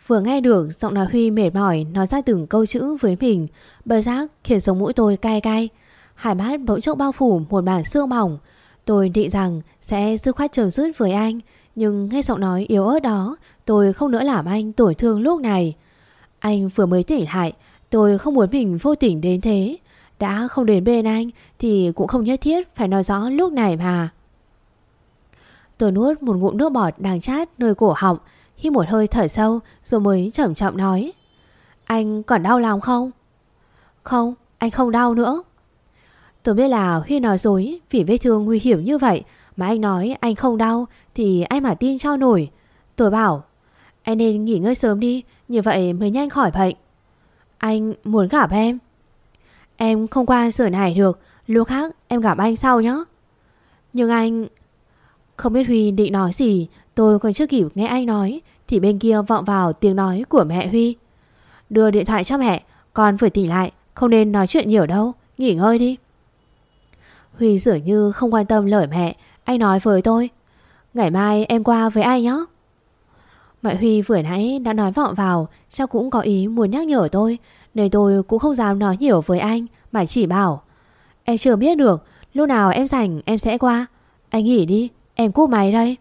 Vừa nghe được giọng nói Huy mệt mỏi nói ra từng câu chữ với mình, bờ giác khiến sống mũi tôi cay cay. Hải bát bỗng chốc bao phủ một mảng xương mỏng. Tôi định rằng sẽ dư khoát chấm dứt với anh, nhưng nghe giọng nói yếu ớt đó, tôi không nỡ làm anh tổn thương lúc này. Anh vừa mới tỉnh lại, tôi không muốn mình vô tình đến thế. Đã không đến bên anh thì cũng không nhất thiết phải nói rõ lúc này mà. Tôi nuốt một ngụm nước bọt đang chát nơi cổ họng, hít một hơi thở sâu rồi mới chậm chậm nói. Anh còn đau lòng không? Không, anh không đau nữa. Tôi biết là Huy nói dối vì vết thương nguy hiểm như vậy mà anh nói anh không đau thì anh mà tin cho nổi. Tôi bảo anh nên nghỉ ngơi sớm đi, như vậy mới nhanh khỏi bệnh. Anh muốn gặp em. Em không qua sở này được, lúc khác em gặp anh sau nhé. Nhưng anh... Không biết Huy định nói gì tôi còn chưa kịp nghe anh nói thì bên kia vọng vào tiếng nói của mẹ Huy. Đưa điện thoại cho mẹ, con phải tỉnh lại, không nên nói chuyện nhiều đâu, nghỉ ngơi đi. Huy dường như không quan tâm lời mẹ. Anh nói với tôi, Ngày mai em qua với ai nhé Mẹ Huy vừa nãy đã nói vọng vào Chắc cũng có ý muốn nhắc nhở tôi, Nên tôi cũng không dám nói nhiều với anh, Mà chỉ bảo, Em chưa biết được, Lúc nào em rảnh em sẽ qua. Anh nghỉ đi, Em cúp máy đây.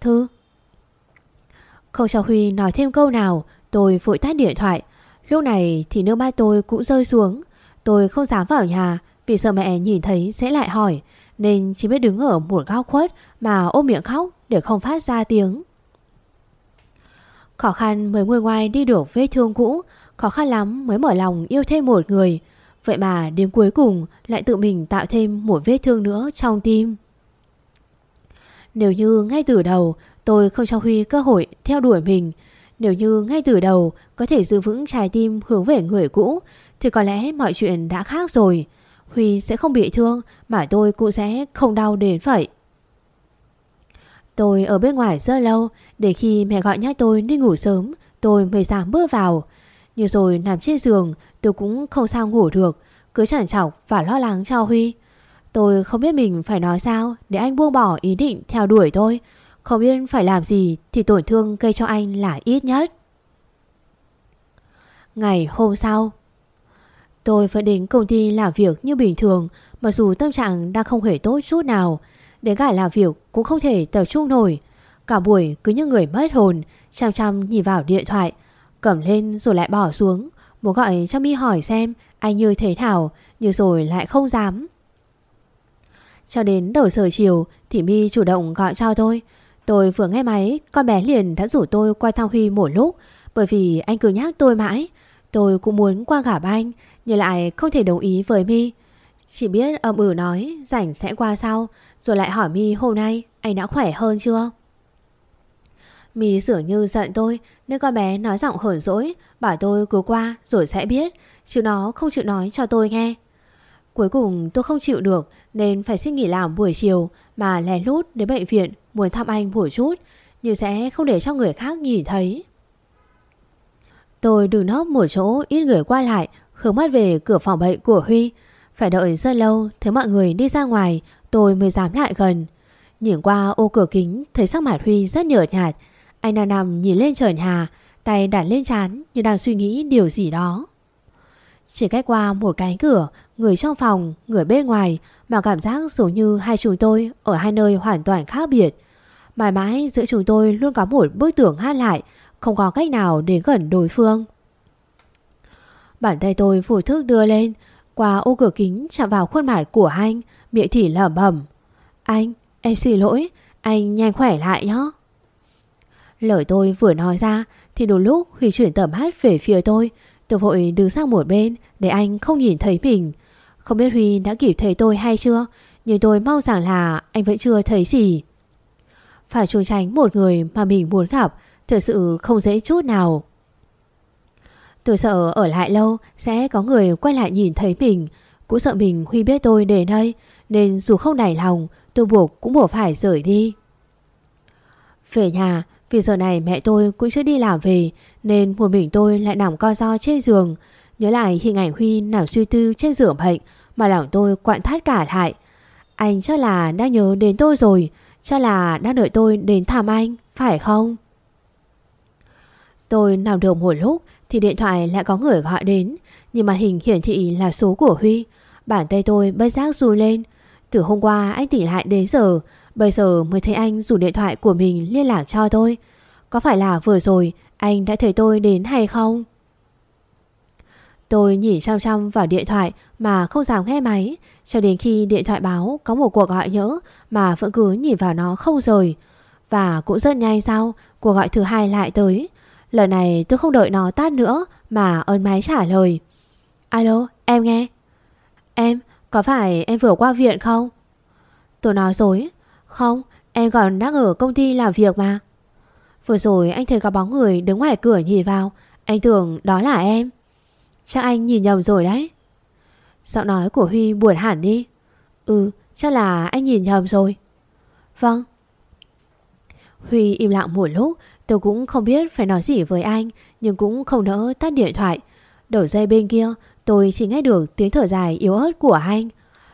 Thư. Không cho Huy nói thêm câu nào, Tôi vội tắt điện thoại. Lúc này thì nước mắt tôi cũng rơi xuống. Tôi không dám vào nhà vì sợ mẹ nhìn thấy sẽ lại hỏi, Nên chỉ biết đứng ở một góc khuất Mà ôm miệng khóc để không phát ra tiếng. Khó khăn mới ngồi ngoài đi được vết thương cũ, Khó khăn lắm mới mở lòng yêu thêm một người. Vậy mà đến cuối cùng lại tự mình tạo thêm một vết thương nữa trong tim. Nếu như ngay từ đầu tôi không cho Huy cơ hội theo đuổi mình, Nếu như ngay từ đầu có thể giữ vững trái tim hướng về người cũ, Thì có lẽ mọi chuyện đã khác rồi. Huy sẽ không bị thương, mà tôi cũng sẽ không đau đến vậy. Tôi ở bên ngoài rất lâu, để khi mẹ gọi nhắc tôi đi ngủ sớm, tôi mới dám bước vào. Nhưng rồi nằm trên giường, tôi cũng không sao ngủ được, cứ chẳng chọc và lo lắng cho Huy. Tôi không biết mình phải nói sao để anh buông bỏ ý định theo đuổi tôi. Không biết phải làm gì thì tổn thương gây cho anh là ít nhất. Ngày hôm sau Tôi vẫn đến công ty làm việc như bình thường, Mặc dù tâm trạng đang không hề tốt chút nào. Đến cả làm việc cũng không thể tập trung nổi. Cả buổi cứ như người mất hồn, Chăm chăm nhìn vào điện thoại, Cầm lên rồi lại bỏ xuống. Muốn gọi cho mi hỏi xem anh như thế nào, Nhưng rồi lại không dám. Cho đến đầu giờ chiều Thì mi chủ động gọi cho tôi. Tôi vừa nghe máy, Con bé liền đã rủ tôi qua thăm Huy một lúc, Bởi vì anh cứ nhắc tôi mãi. Tôi cũng muốn qua gặp anh nhưng lại không thể đồng ý với mi Chỉ biết âm ử nói Rảnh sẽ qua sau Rồi lại hỏi mi hôm nay anh đã khỏe hơn chưa mi dường như giận tôi nên con bé nói giọng hờn dỗi, bảo tôi cứ qua rồi sẽ biết, chứ nó không chịu nói cho tôi nghe. Cuối cùng tôi không chịu được nên phải xin nghỉ làm buổi chiều mà lén lút đến bệnh viện muốn thăm anh một chút, nhưng sẽ không để cho người khác nhìn thấy. Tôi đứng nấp một chỗ ít người qua lại, hướng mắt về cửa phòng bệnh của Huy. Phải đợi rất lâu thấy mọi người đi ra ngoài tôi mới dám lại gần. Nhìn qua ô cửa kính thấy sắc mặt Huy rất nhợt nhạt. Anh đang nằm nhìn lên trời nhà, tay đặt lên chán như đang suy nghĩ điều gì đó. Chỉ cách qua một cái cửa, người trong phòng, người bên ngoài mà cảm giác giống như hai chúng tôi ở hai nơi hoàn toàn khác biệt. Mãi mãi giữa chúng tôi luôn có một bức tường hát lại, không có cách nào đến gần đối phương. Bàn tay tôi phủ thức đưa lên, qua ô cửa kính chạm vào khuôn mặt của anh, miệng thì lẩm bẩm. Anh, em xin lỗi, anh nhanh khỏe lại nhé. Lời tôi vừa nói ra thì đủ lúc Huy chuyển tầm hát về phía tôi. Tôi vội đứng sang một bên để anh không nhìn thấy mình. Không biết Huy đã kịp thấy tôi hay chưa, nhưng tôi mong rằng là anh vẫn chưa thấy gì. Phải trốn tránh một người mà mình muốn gặp thật sự không dễ chút nào. Tôi sợ ở lại lâu sẽ có người quay lại nhìn thấy mình. Cũng sợ mình Huy biết tôi đến đây nên dù không đài lòng tôi buộc cũng buộc phải rời đi. Về nhà vì giờ này mẹ tôi cũng chưa đi làm về nên một mình tôi lại nằm co do trên giường. Nhớ lại hình ảnh Huy nằm suy tư trên giường bệnh mà lòng tôi quặn thắt cả lại. Anh chắc là đã nhớ đến tôi rồi, chắc là đã đợi tôi đến thăm anh, phải không? Tôi nằm được một lúc thì điện thoại lại có người gọi đến, nhưng màn hình hiển thị là số của Huy. Bàn tay tôi bất giác run lên. Từ hôm qua anh tỉnh lại đến giờ, bây giờ mới thấy anh dùng điện thoại của mình liên lạc cho tôi. Có phải là vừa rồi anh đã thấy tôi đến hay không? Tôi nhìn chăm chăm vào điện thoại mà không dám nghe máy, cho đến khi điện thoại báo có một cuộc gọi nhỡ mà vẫn cứ nhìn vào nó không rời. Và cũng rất nhanh sau, cuộc gọi thứ hai lại tới. Lần này tôi không đợi nó tát nữa mà ơn máy trả lời. Alo, em nghe. Em, có phải em vừa qua viện không? Tôi nói dối. Không, em còn đang ở công ty làm việc mà. Vừa rồi anh thấy có bóng người đứng ngoài cửa nhìn vào. Anh tưởng đó là em. Chắc anh nhìn nhầm rồi đấy. Giọng nói của Huy buồn hẳn đi. Ừ, chắc là anh nhìn nhầm rồi. Vâng. Huy im lặng một lúc Tôi cũng không biết phải nói gì với anh, Nhưng cũng không nỡ tắt điện thoại. Đầu dây bên kia, tôi chỉ nghe được tiếng thở dài yếu ớt của anh.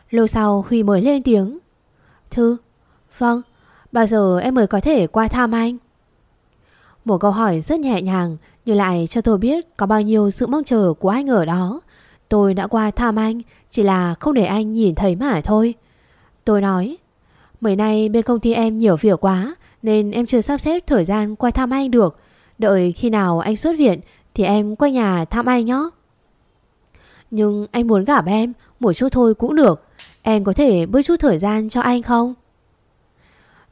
Lâu sau, Huy mới lên tiếng. Thư Vâng Bao giờ em mới có thể qua thăm anh? Một câu hỏi rất nhẹ nhàng, Nhưng lại cho tôi biết Có bao nhiêu sự mong chờ của anh ở đó. Tôi đã qua thăm anh, Chỉ là không để anh nhìn thấy mà thôi. Tôi nói, Mấy nay bên công ty em nhiều việc quá nên em chưa sắp xếp thời gian qua thăm anh được. Đợi khi nào anh xuất viện Thì em qua nhà thăm anh nhé. Nhưng anh muốn gặp em Một chút thôi cũng được. Em có thể bớt chút thời gian cho anh không?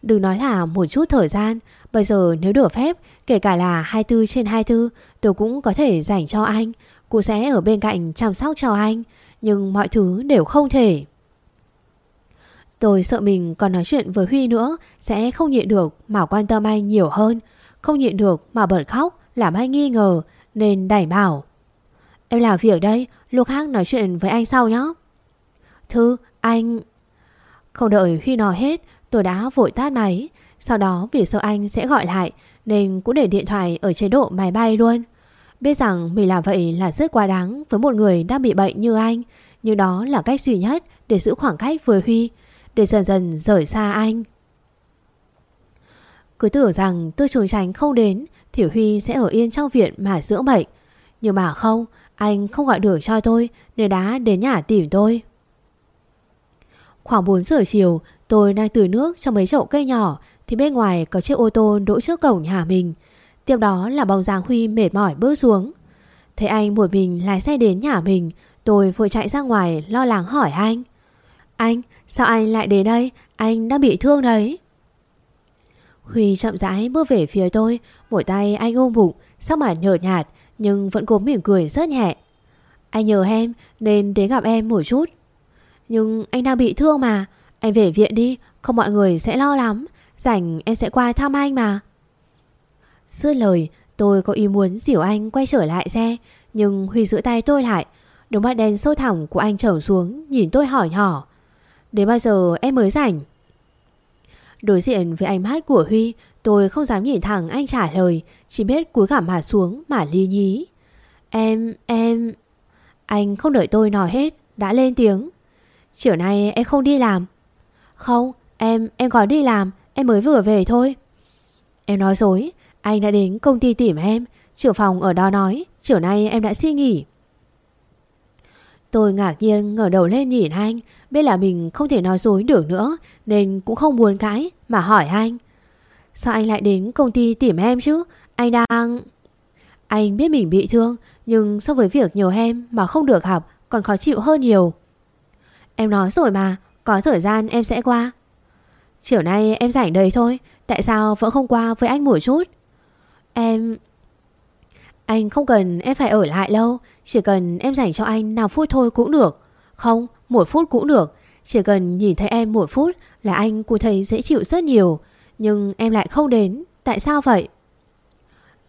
Đừng nói là một chút thời gian. Bây giờ nếu được phép, Kể cả là 24 trên 24 Tôi cũng có thể dành cho anh. Cô sẽ ở bên cạnh chăm sóc cho anh. Nhưng mọi thứ đều không thể. Tôi sợ mình còn nói chuyện với Huy nữa sẽ không nhịn được mà quan tâm anh nhiều hơn. Không nhịn được mà bật khóc làm anh nghi ngờ nên đẩy bảo. Em làm việc đây, lúc khác nói chuyện với anh sau nhé. Thư, anh... Không đợi Huy nói hết, tôi đã vội tắt máy. Sau đó vì sợ anh sẽ gọi lại nên cũng để điện thoại ở chế độ máy bay luôn. Biết rằng mình làm vậy là rất quá đáng với một người đang bị bệnh như anh. Nhưng đó là cách duy nhất để giữ khoảng cách với Huy để dần dần rời xa anh. Cứ tưởng rằng tôi trốn tránh không đến Thiểu Huy sẽ ở yên trong viện mà dưỡng bệnh. Nhưng mà không, anh không gọi được cho tôi nên đã đến nhà tìm tôi. Khoảng 4 giờ chiều, tôi đang tưới nước trong mấy chậu cây nhỏ thì bên ngoài có chiếc ô tô đỗ trước cổng nhà mình. Tiếp đó là bóng dáng Huy mệt mỏi bước xuống. Thấy anh một mình lái xe đến nhà mình, tôi vội chạy ra ngoài lo lắng hỏi anh. Anh, Sao anh lại đến đây? Anh đã bị thương đấy. Huy chậm rãi bước về phía tôi, mỗi tay anh ôm bụng, sắc mặt nhợt nhạt nhưng vẫn cố mỉm cười rất nhẹ. Anh nhờ em nên đến gặp em một chút. Nhưng anh đang bị thương mà, anh về viện đi, không mọi người sẽ lo lắm. Rảnh em sẽ qua thăm anh mà. Dứt lời tôi có ý muốn dìu anh quay trở lại xe Nhưng Huy giữ tay tôi lại Đôi mắt đen sâu thẳm của anh trở xuống Nhìn tôi hỏi nhỏ Đến bao giờ em mới rảnh? Đối diện với ánh mắt của Huy Tôi không dám nhìn thẳng anh trả lời Chỉ biết cúi gằm mặt xuống mà ly nhí. Em, em Anh không đợi tôi nói hết Đã lên tiếng. Chiều nay em không đi làm. Không, em, em có đi làm Em mới vừa về thôi. Em nói dối Anh đã đến công ty tìm em Trưởng phòng ở đó nói Chiều nay em đã xin nghỉ. Tôi ngạc nhiên ngẩng đầu lên nhìn anh, Biết là mình không thể nói dối được nữa, Nên cũng không buồn cãi Mà hỏi anh. Sao anh lại đến công ty tìm em chứ? Anh đang... Anh biết mình bị thương, Nhưng so với việc nhiều em mà không được học Còn khó chịu hơn nhiều. Em nói rồi mà, Có thời gian em sẽ qua. Chiều nay em rảnh đầy thôi, Tại sao vẫn không qua với anh một chút? Em... Anh không cần em phải ở lại lâu Chỉ cần em dành cho anh 5 phút thôi cũng được. Không, mỗi phút cũng được. Chỉ cần nhìn thấy em mỗi phút Là anh cũng thấy dễ chịu rất nhiều. Nhưng em lại không đến Tại sao vậy?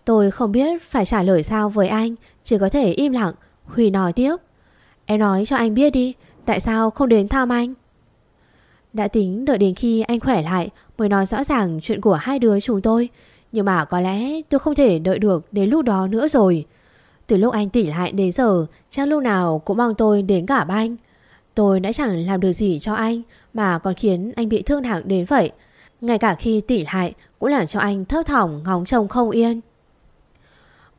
Tôi không biết phải trả lời sao với anh Chỉ có thể im lặng. Huy nói tiếp. Em nói cho anh biết đi Tại sao không đến thăm anh? Đã tính đợi đến khi anh khỏe lại Mới nói rõ ràng chuyện của hai đứa chúng tôi. Nhưng mà có lẽ tôi không thể đợi được Đến lúc đó nữa rồi. Từ lúc anh tỉ lại đến giờ, Chắc lúc nào cũng mong tôi đến gặp anh. Tôi đã chẳng làm được gì cho anh Mà còn khiến anh bị thương nặng đến vậy. Ngay cả khi tỉ lại Cũng làm cho anh thấp thỏm, ngóng trông không yên.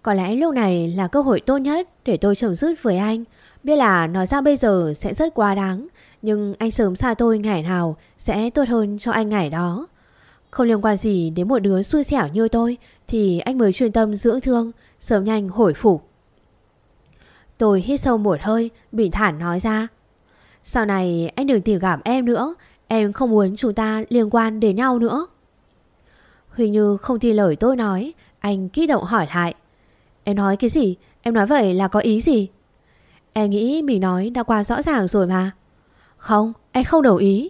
Có lẽ lúc này là cơ hội tốt nhất Để tôi chồng dứt với anh. Biết là nói ra bây giờ sẽ rất quá đáng, Nhưng anh sớm xa tôi ngày nào Sẽ tốt hơn cho anh ngày đó. Không liên quan gì đến một đứa xui xẻo như tôi, Thì anh mới chuyên tâm dưỡng thương, Sớm nhanh hồi phục. Tôi hít sâu một hơi, Bình thản nói ra. Sau này anh đừng tìm gặp em nữa, Em không muốn chúng ta liên quan đến nhau nữa. Huỳnh Như không tin lời tôi nói, Anh kích động hỏi lại. Em nói cái gì? Em nói vậy là có ý gì? Em nghĩ mình nói đã qua rõ ràng rồi mà. Không, anh không đồng ý.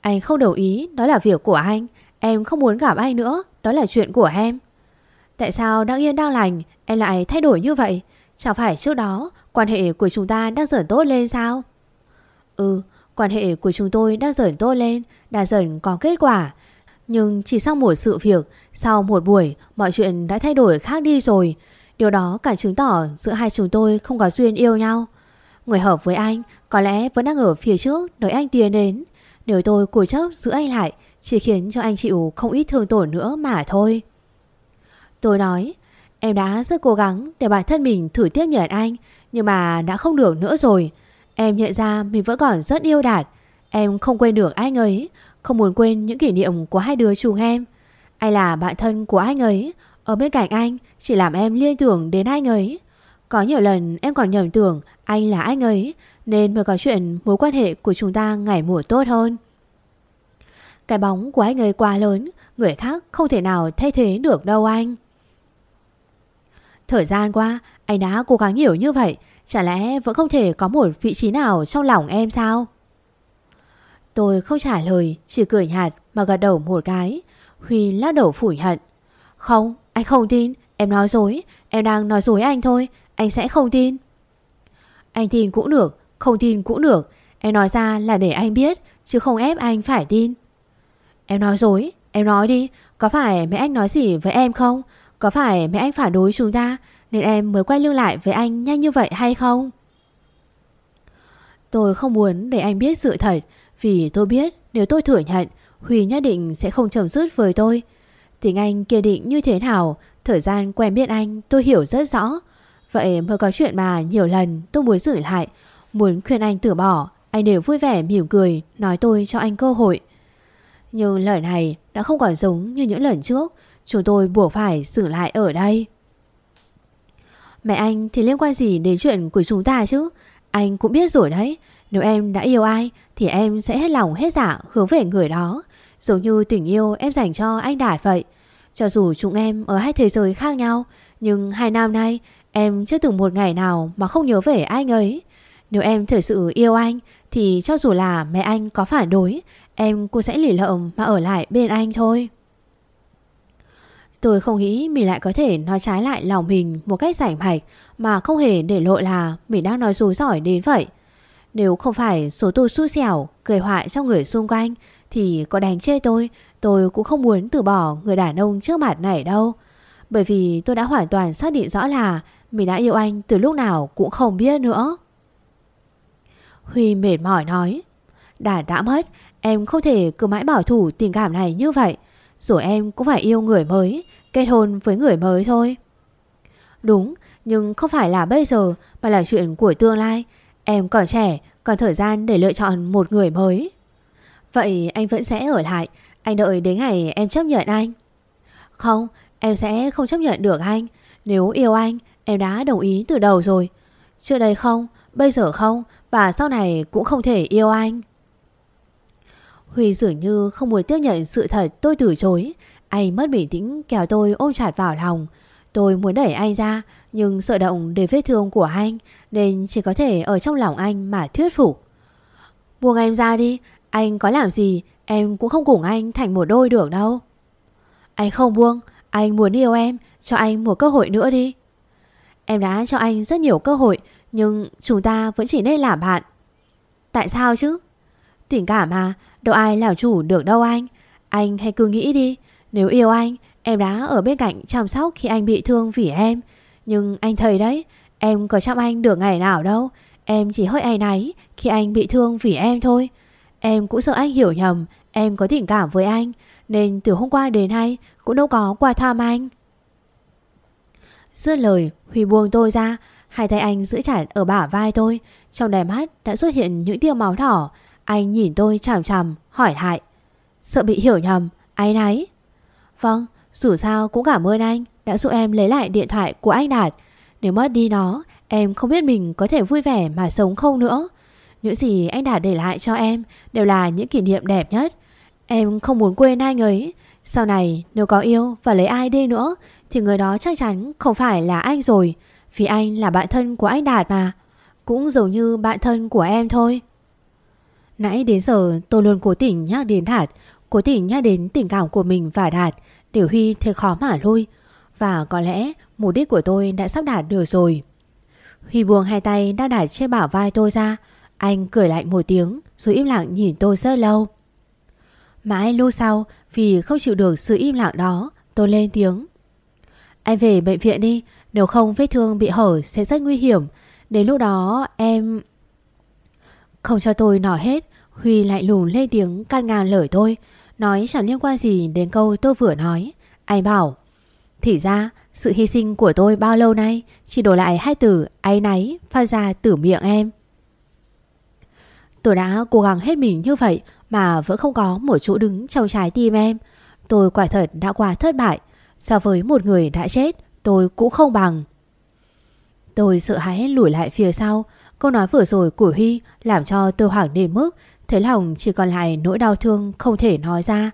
Anh không đồng ý, Đó là việc của anh Em không muốn gặp anh nữa, Đó là chuyện của em. Tại sao đang yên đang lành, Em lại thay đổi như vậy? Chẳng phải trước đó, Quan hệ của chúng ta đang dần tốt lên sao? Ừ Quan hệ của chúng tôi đang dần tốt lên, Đã dần có kết quả. Nhưng chỉ sau một sự việc, Sau một buổi, Mọi chuyện đã thay đổi khác đi rồi. Điều đó cả chứng tỏ giữa hai chúng tôi không có duyên yêu nhau. Người hợp với anh có lẽ vẫn đang ở phía trước đợi anh tiến đến. Nếu tôi cố chấp giữ anh lại chỉ khiến cho anh chịu không ít thương tổn nữa mà thôi. Tôi nói, em đã rất cố gắng để bản thân mình thử tiếp nhận anh, nhưng mà đã không được nữa rồi. Em nhận ra mình vẫn còn rất yêu Đạt. Em không quên được anh ấy, không muốn quên những kỷ niệm của hai đứa chúng em. Anh là bạn thân của anh ấy, ở bên cạnh anh chỉ làm em liên tưởng đến anh ấy. Có nhiều lần em còn nhầm tưởng anh là anh ấy nên mới có chuyện mối quan hệ của chúng ta ngày mùa tốt hơn. Cái bóng của anh ấy quá lớn, người khác không thể nào thay thế được đâu anh. Thời gian qua, anh đã cố gắng hiểu như vậy, chả lẽ vẫn không thể có một vị trí nào trong lòng em sao? Tôi không trả lời, chỉ cười nhạt mà gật đầu một cái. Huy lắc đầu phủ nhận. Không, anh không tin, em nói dối, em đang nói dối anh thôi, anh sẽ không tin. Anh tin cũng được, không tin cũng được, em nói ra là để anh biết, chứ không ép anh phải tin. Em nói dối, em nói đi, có phải mẹ anh nói gì với em không? Có phải mẹ anh phản đối chúng ta nên em mới quay lưng lại với anh nhanh như vậy hay không? Tôi không muốn để anh biết sự thật vì tôi biết nếu tôi thừa nhận Huy nhất định sẽ không chầm dứt với tôi. Tính anh kia định như thế nào Thời gian quen biết anh tôi hiểu rất rõ Vậy mới có chuyện mà nhiều lần tôi muốn giữ lại Muốn khuyên anh từ bỏ Anh đều vui vẻ mỉm cười Nói tôi cho anh cơ hội nhưng lời này đã không còn giống như những lần trước. Chúng tôi buộc phải xử lại ở đây. Mẹ anh thì liên quan gì đến chuyện của chúng ta chứ? Anh cũng biết rồi đấy. Nếu em đã yêu ai Thì em sẽ hết lòng hết dạ hướng về người đó. Giống như tình yêu em dành cho anh Đạt vậy. Cho dù chúng em ở hai thế giới khác nhau, Nhưng hai năm nay Em chưa từng một ngày nào mà không nhớ về anh ấy Nếu em thật sự yêu anh Thì cho dù là mẹ anh có phản đối Em cũng sẽ lỉ lợm mà ở lại bên anh thôi Tôi không nghĩ mình lại có thể nói trái lại lòng mình một cách rảnh mạch mà không hề để lộ là mình đang nói dối giỏi đến vậy. Nếu không phải số tôi xui xẻo, cười hoại cho người xung quanh thì có đánh chê tôi, tôi cũng không muốn từ bỏ người đàn ông trước mặt này đâu. Bởi vì tôi đã hoàn toàn xác định rõ là mình đã yêu anh từ lúc nào cũng không biết nữa. Huy mệt mỏi nói Đã đã mất Em không thể cứ mãi bảo thủ tình cảm này như vậy. Rồi em cũng phải yêu người mới, Kết hôn với người mới thôi. Đúng, Nhưng không phải là bây giờ, Mà là chuyện của tương lai. Em còn trẻ, Còn thời gian để lựa chọn một người mới. Vậy anh vẫn sẽ ở lại. Anh đợi đến ngày em chấp nhận anh. Không, Em sẽ không chấp nhận được anh. Nếu yêu anh, Em đã đồng ý từ đầu rồi. Trước đây không, Bây giờ không, Và sau này cũng không thể yêu anh. Huy dường như không muốn tiếp nhận sự thật tôi từ chối. Anh mất bình tĩnh, kéo tôi ôm chặt vào lòng. Tôi muốn đẩy anh ra, Nhưng sợ động đến vết thương của anh, Nên chỉ có thể ở trong lòng anh mà thuyết phục. Buông em ra đi, Anh có làm gì, Em cũng không cùng anh thành một đôi được đâu. Anh không buông, Anh muốn yêu em, Cho anh một cơ hội nữa đi. Em đã cho anh rất nhiều cơ hội, Nhưng chúng ta vẫn chỉ nên làm bạn. Tại sao chứ? Tình cảm mà Đâu ai làm chủ được đâu anh. Anh hãy cứ nghĩ đi. Nếu yêu anh, Em đã ở bên cạnh chăm sóc khi anh bị thương vì em. Nhưng anh thấy đấy, Em có chăm anh được ngày nào đâu. Em chỉ hơi ai náy khi anh bị thương vì em thôi. Em cũng sợ anh hiểu nhầm, Em có tình cảm với anh, Nên từ hôm qua đến nay Cũng đâu có qua thăm anh. Dứt lời, Huy buông tôi ra, Hai tay anh giữ chặt ở bả vai tôi. Trong đài mắt đã xuất hiện những tia máu đỏ anh nhìn tôi chằm chằm, Hỏi lại. Sợ bị hiểu nhầm, Ai nấy. Vâng dù sao cũng cảm ơn anh Đã giúp em lấy lại điện thoại của anh Đạt. Nếu mất đi nó, Em không biết mình có thể vui vẻ mà sống không nữa. Những gì anh Đạt để lại cho em Đều là những kỷ niệm đẹp nhất. Em không muốn quên anh ấy. Sau này, nếu có yêu và lấy ai đi nữa, thì người đó chắc chắn không phải là anh rồi. Vì anh là bạn thân của anh Đạt mà. Cũng giống như bạn thân của em thôi. Nãy đến giờ, tôi luôn cố tình nhắc đến Đạt, Cố tình nhắc đến tình cảm của mình và Đạt, Để Huy thấy khó mà lui Và có lẽ mục đích của tôi đã sắp đạt được rồi. Huy buông hai tay đang đặt trên bảo vai tôi ra. Anh cười lạnh một tiếng, Rồi im lặng nhìn tôi rất lâu. Mãi lâu sau, Vì không chịu được sự im lặng đó, Tôi lên tiếng. Anh về bệnh viện đi, Nếu không vết thương bị hở sẽ rất nguy hiểm. Đến lúc đó, em... Không cho tôi nói hết. Huy lại lùn lên tiếng can ngàn lời tôi Nói chẳng liên quan gì đến câu tôi vừa nói. Anh bảo, Thì ra, sự hy sinh của tôi bao lâu nay? Chỉ đổi lại hai từ, áy náy, Phát ra từ miệng em. Tôi đã cố gắng hết mình như vậy Mà vẫn không có một chỗ đứng trong trái tim em. Tôi quả thật đã quá thất bại. So với một người đã chết, Tôi cũng không bằng. Tôi sợ hãi lùi lại phía sau Câu nói vừa rồi của Huy Làm cho tôi hoàng đến mức Thế lòng chỉ còn lại nỗi đau thương không thể nói ra.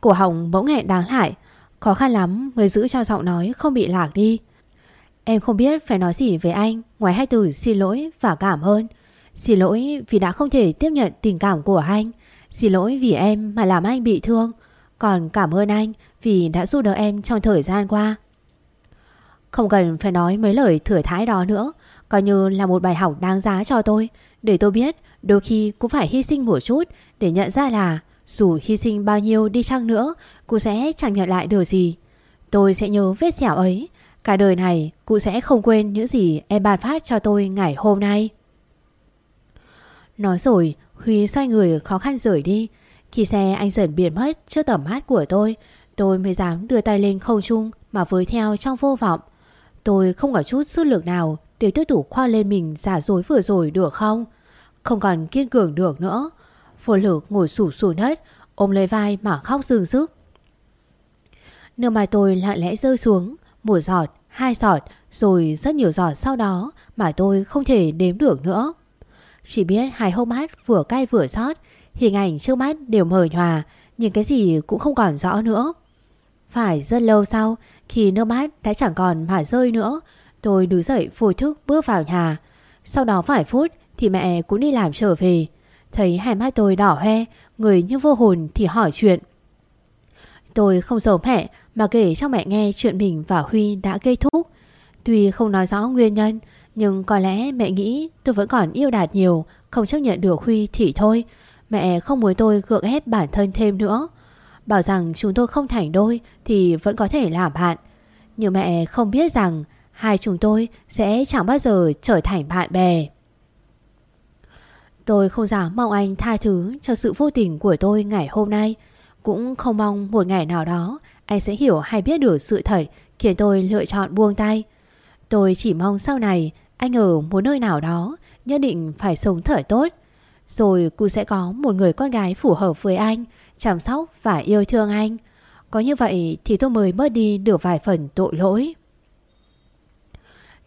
Cổ họng bỗng nghẹn đáng lại Khó khăn lắm mới giữ cho giọng nói không bị lạc đi. Em không biết phải nói gì với anh Ngoài hai từ xin lỗi và cảm ơn. Xin lỗi vì đã không thể tiếp nhận tình cảm của anh. Xin lỗi vì em mà làm anh bị thương. Còn cảm ơn anh vì đã giúp đỡ em trong thời gian qua. Không cần phải nói mấy lời thừa thái đó nữa, coi như là một bài học đáng giá cho tôi, để tôi biết đôi khi cũng phải hy sinh một chút để nhận ra là dù hy sinh bao nhiêu đi chăng nữa, cô sẽ chẳng nhận lại được gì. Tôi sẽ nhớ vết sẹo ấy, cả đời này cụ sẽ không quên những gì em bàn phát cho tôi ngày hôm nay. Nói rồi, Huy xoay người khó khăn rời đi. Khi xe anh dần biến mất trước tầm mắt của tôi, Tôi mới dám đưa tay lên không trung mà với theo trong vô vọng. Tôi không có chút sức lực nào để tiếp tục khoa lên mình giả dối vừa rồi được không? Không còn kiên cường được nữa. Vô lực ngồi sủ xuống đất, ôm lấy vai mà khóc rừng rức. Nước mai tôi lặng lẽ rơi xuống, một giọt, hai giọt, rồi rất nhiều giọt sau đó mà tôi không thể đếm được nữa. Chỉ biết hai hốc mắt vừa cay vừa xót, hình ảnh trước mắt đều mờ nhòa, nhưng cái gì cũng không còn rõ nữa. Phải rất lâu sau Khi nước mắt đã chẳng còn mà rơi nữa Tôi đứng dậy phôi thức bước vào nhà. Sau đó vài phút Thì mẹ cũng đi làm trở về. Thấy hai mắt tôi đỏ hoe, Người như vô hồn thì hỏi chuyện. Tôi không giấu mẹ Mà kể cho mẹ nghe chuyện mình và Huy đã gây thúc. Tuy không nói rõ nguyên nhân, Nhưng có lẽ mẹ nghĩ tôi vẫn còn yêu Đạt nhiều, Không chấp nhận được Huy thì thôi. Mẹ không muốn tôi gượng ép bản thân thêm nữa. Bảo rằng chúng tôi không thành đôi Thì vẫn có thể làm bạn. Nhưng mẹ không biết rằng Hai chúng tôi sẽ chẳng bao giờ trở thành bạn bè Tôi không dám mong anh tha thứ cho sự vô tình của tôi ngày hôm nay Cũng không mong một ngày nào đó anh sẽ hiểu hay biết được sự thật khiến tôi lựa chọn buông tay. Tôi chỉ mong sau này anh ở một nơi nào đó nhất định phải sống thở tốt. Rồi cô sẽ có một người con gái phù hợp với anh, chăm sóc và yêu thương anh. Có như vậy thì tôi mới bớt đi được vài phần tội lỗi.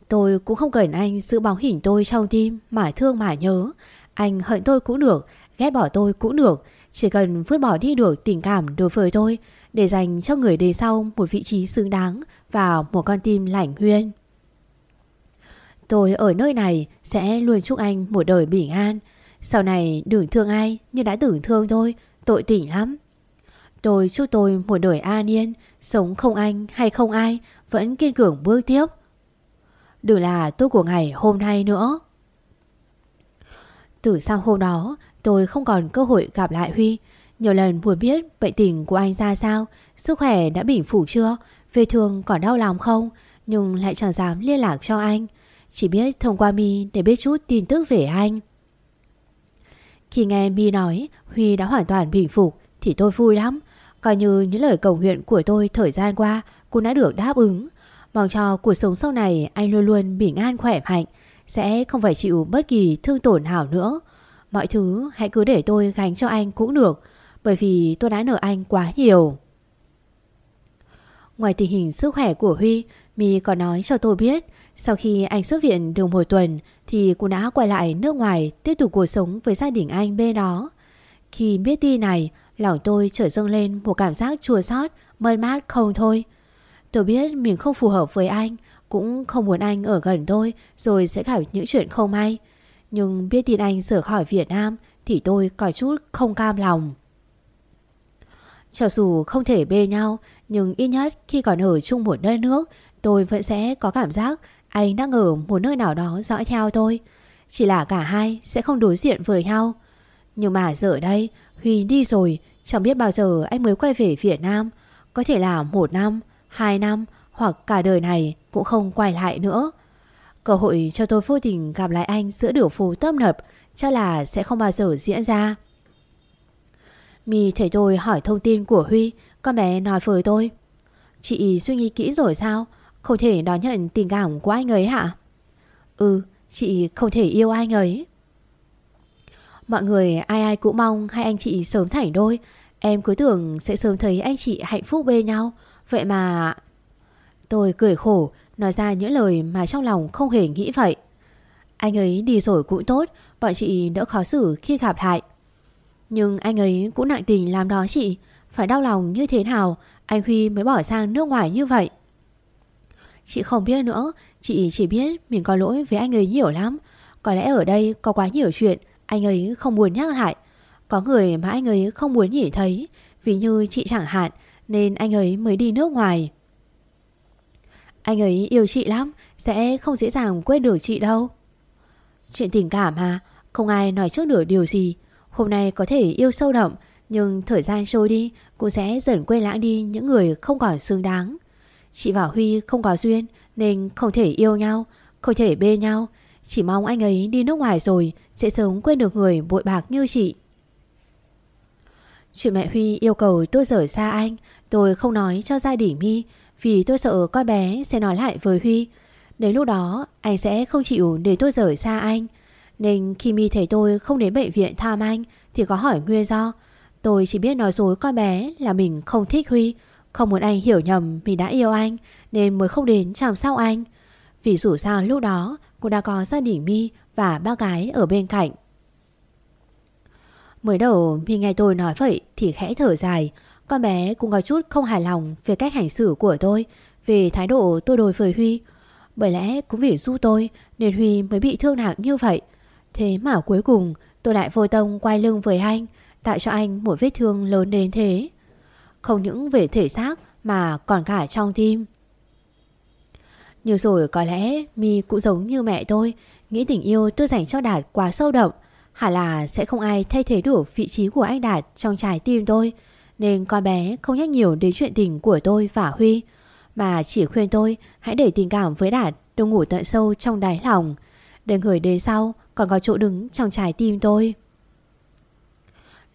Tôi cũng không cần anh giữ bóng hình tôi trong tim mà thương mà nhớ. Anh hận tôi cũng được, ghét bỏ tôi cũng được. Chỉ cần vứt bỏ đi được tình cảm đối với tôi để dành cho người đời sau một vị trí xứng đáng và một con tim lạnh huyên. Tôi ở nơi này sẽ luôn chúc anh một đời bình an. Sau này đừng thương ai như đã từng thương tôi, tội tỉnh lắm. Tôi chúc tôi một đời an yên, sống không anh hay không ai, vẫn kiên cường bước tiếp. Đừng là tôi của ngày hôm nay nữa. Từ sau hôm đó, tôi không còn cơ hội gặp lại Huy. Nhiều lần muốn biết bệnh tình của anh ra sao, sức khỏe đã bình phủ chưa, Về thường còn đau lòng không, nhưng lại chẳng dám liên lạc cho anh. Chỉ biết thông qua Mi để biết chút tin tức về anh. Khi nghe Mi nói Huy đã hoàn toàn bình phục thì tôi vui lắm. Coi như những lời cầu nguyện của tôi thời gian qua cũng đã được đáp ứng. Mong cho cuộc sống sau này anh luôn luôn bình an khỏe mạnh, sẽ không phải chịu bất kỳ thương tổn nào nữa. Mọi thứ hãy cứ để tôi gánh cho anh cũng được. Bởi vì tôi đã nợ anh quá nhiều Ngoài tình hình sức khỏe của Huy My còn nói cho tôi biết Sau khi anh xuất viện được một tuần Thì cô đã quay lại nước ngoài Tiếp tục cuộc sống với gia đình anh bên đó Khi biết tin này Lòng tôi trở dâng lên một cảm giác chua xót mơn mát không thôi Tôi biết mình không phù hợp với anh Cũng không muốn anh ở gần tôi Rồi sẽ gặp những chuyện không may Nhưng biết tin anh rời khỏi Việt Nam Thì tôi có chút không cam lòng cho dù không thể bê nhau, nhưng ít nhất khi còn ở chung một nơi nước, tôi vẫn sẽ có cảm giác anh đang ở một nơi nào đó dõi theo tôi. Chỉ là cả hai sẽ không đối diện với nhau. Nhưng mà giờ đây, Huy đi rồi, chẳng biết bao giờ anh mới quay về Việt Nam. Có thể là một năm, hai năm, hoặc cả đời này cũng không quay lại nữa. Cơ hội cho tôi vô tình gặp lại anh giữa đường phố tấp nập chắc là sẽ không bao giờ diễn ra. Mi thấy tôi hỏi thông tin của Huy, Con bé nói với tôi. Chị suy nghĩ kỹ rồi sao? Không thể đón nhận tình cảm của anh ấy hả? Ừ chị không thể yêu anh ấy. Mọi người, ai ai cũng mong hai anh chị sớm thành đôi. Em cứ tưởng sẽ sớm thấy anh chị hạnh phúc bên nhau. Vậy mà Tôi cười khổ, Nói ra những lời mà trong lòng không hề nghĩ vậy. Anh ấy đi rồi cũng tốt, Bọn chị đỡ khó xử khi gặp lại. Nhưng anh ấy cũng nặng tình làm đó chị, Phải đau lòng như thế nào Anh Huy mới bỏ sang nước ngoài như vậy? Chị không biết nữa, Chị chỉ biết mình có lỗi với anh ấy nhiều lắm. Có lẽ ở đây có quá nhiều chuyện Anh ấy không muốn nhắc lại. Có người mà anh ấy không muốn nhìn thấy, Vì như chị chẳng hạn nên anh ấy mới đi nước ngoài. Anh ấy yêu chị lắm, Sẽ không dễ dàng quên được chị đâu. Chuyện tình cảm hả? Không ai nói trước được điều gì. Hôm nay có thể yêu sâu đậm, Nhưng thời gian trôi đi Cũng sẽ dần quên lãng đi những người không còn xứng đáng. Chị và Huy không có duyên Nên không thể yêu nhau, Không thể bê nhau. Chỉ mong anh ấy đi nước ngoài rồi Sẽ sớm quên được người bội bạc như chị. Chuyện mẹ Huy yêu cầu tôi rời xa anh, Tôi không nói cho gia đình mi, Vì tôi sợ con bé sẽ nói lại với Huy. Đến lúc đó, anh sẽ không chịu để tôi rời xa anh. Nên khi mi thấy tôi không đến bệnh viện thăm anh, Thì có hỏi nguyên do. Tôi chỉ biết nói dối con bé là mình không thích Huy, Không muốn anh hiểu nhầm mình đã yêu anh, Nên mới không đến chăm sóc anh. Vì dù sao lúc đó Cũng đã có gia đình mi và ba gái ở bên cạnh. Mới đầu khi nghe tôi nói vậy Thì khẽ thở dài. Con bé cũng có chút không hài lòng Về cách hành xử của tôi Về thái độ tôi đối với Huy. Bởi lẽ cũng vì du tôi Nên Huy mới bị thương nặng như vậy. Thế mà cuối cùng tôi lại vô tông quay lưng với anh Tạo cho anh một vết thương lớn đến thế. Không những về thể xác mà còn cả trong tim. như rồi có lẽ mi cũng giống như mẹ tôi, nghĩ tình yêu tôi dành cho Đạt quá sâu đậm, hẳn là sẽ không ai thay thế được vị trí của anh Đạt trong trái tim tôi. Nên con bé không nhắc nhiều đến chuyện tình của tôi và Huy, mà chỉ khuyên tôi hãy để tình cảm với Đạt được ngủ tận sâu trong đáy lòng. Để người đến sau còn có chỗ đứng trong trái tim tôi.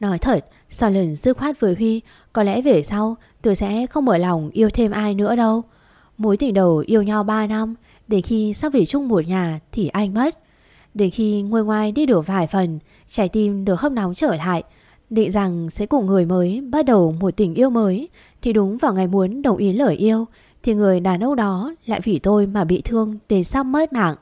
Nói thật, sau lần dứt khoát với Huy, có lẽ về sau tôi sẽ không mở lòng yêu thêm ai nữa đâu. Mối tình đầu yêu nhau 3 năm, đến khi sắp về chung một nhà thì anh mất. Đến khi ngôi ngoài đi được vài phần, trái tim được hấp nóng trở lại, định rằng sẽ cùng người mới bắt đầu một tình yêu mới, thì đúng vào ngày muốn đồng ý lời yêu, thì người đàn ông đó lại vì tôi mà bị thương đến sắp mất mạng.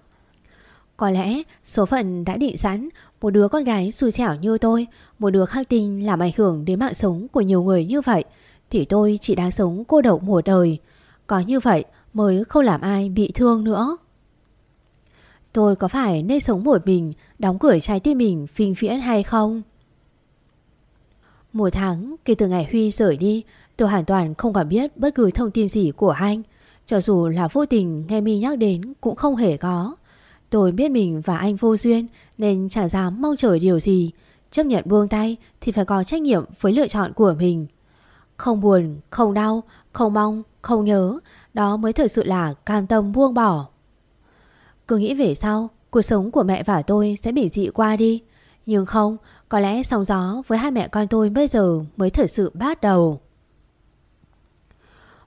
Có lẽ số phận đã định sẵn một đứa con gái xui xẻo như tôi, một đứa khắc tinh làm ảnh hưởng đến mạng sống của nhiều người như vậy, thì tôi chỉ đang sống cô độc một đời. Có như vậy mới không làm ai bị thương nữa. Tôi có phải nên sống một mình, đóng cửa trái tim mình phình phiễn hay không? Một tháng kể từ ngày Huy rời đi, tôi hoàn toàn không còn biết bất cứ thông tin gì của anh. Cho dù là vô tình nghe mi nhắc đến cũng không hề có. Tôi biết mình và anh vô duyên nên chẳng dám mong chờ điều gì. Chấp nhận buông tay thì phải có trách nhiệm với lựa chọn của mình. Không buồn, không đau, không mong, không nhớ. Đó mới thực sự là cam tâm buông bỏ. Cứ nghĩ về sau, cuộc sống của mẹ và tôi sẽ bị dị qua đi. Nhưng không, có lẽ sóng gió với hai mẹ con tôi bây giờ mới thực sự bắt đầu.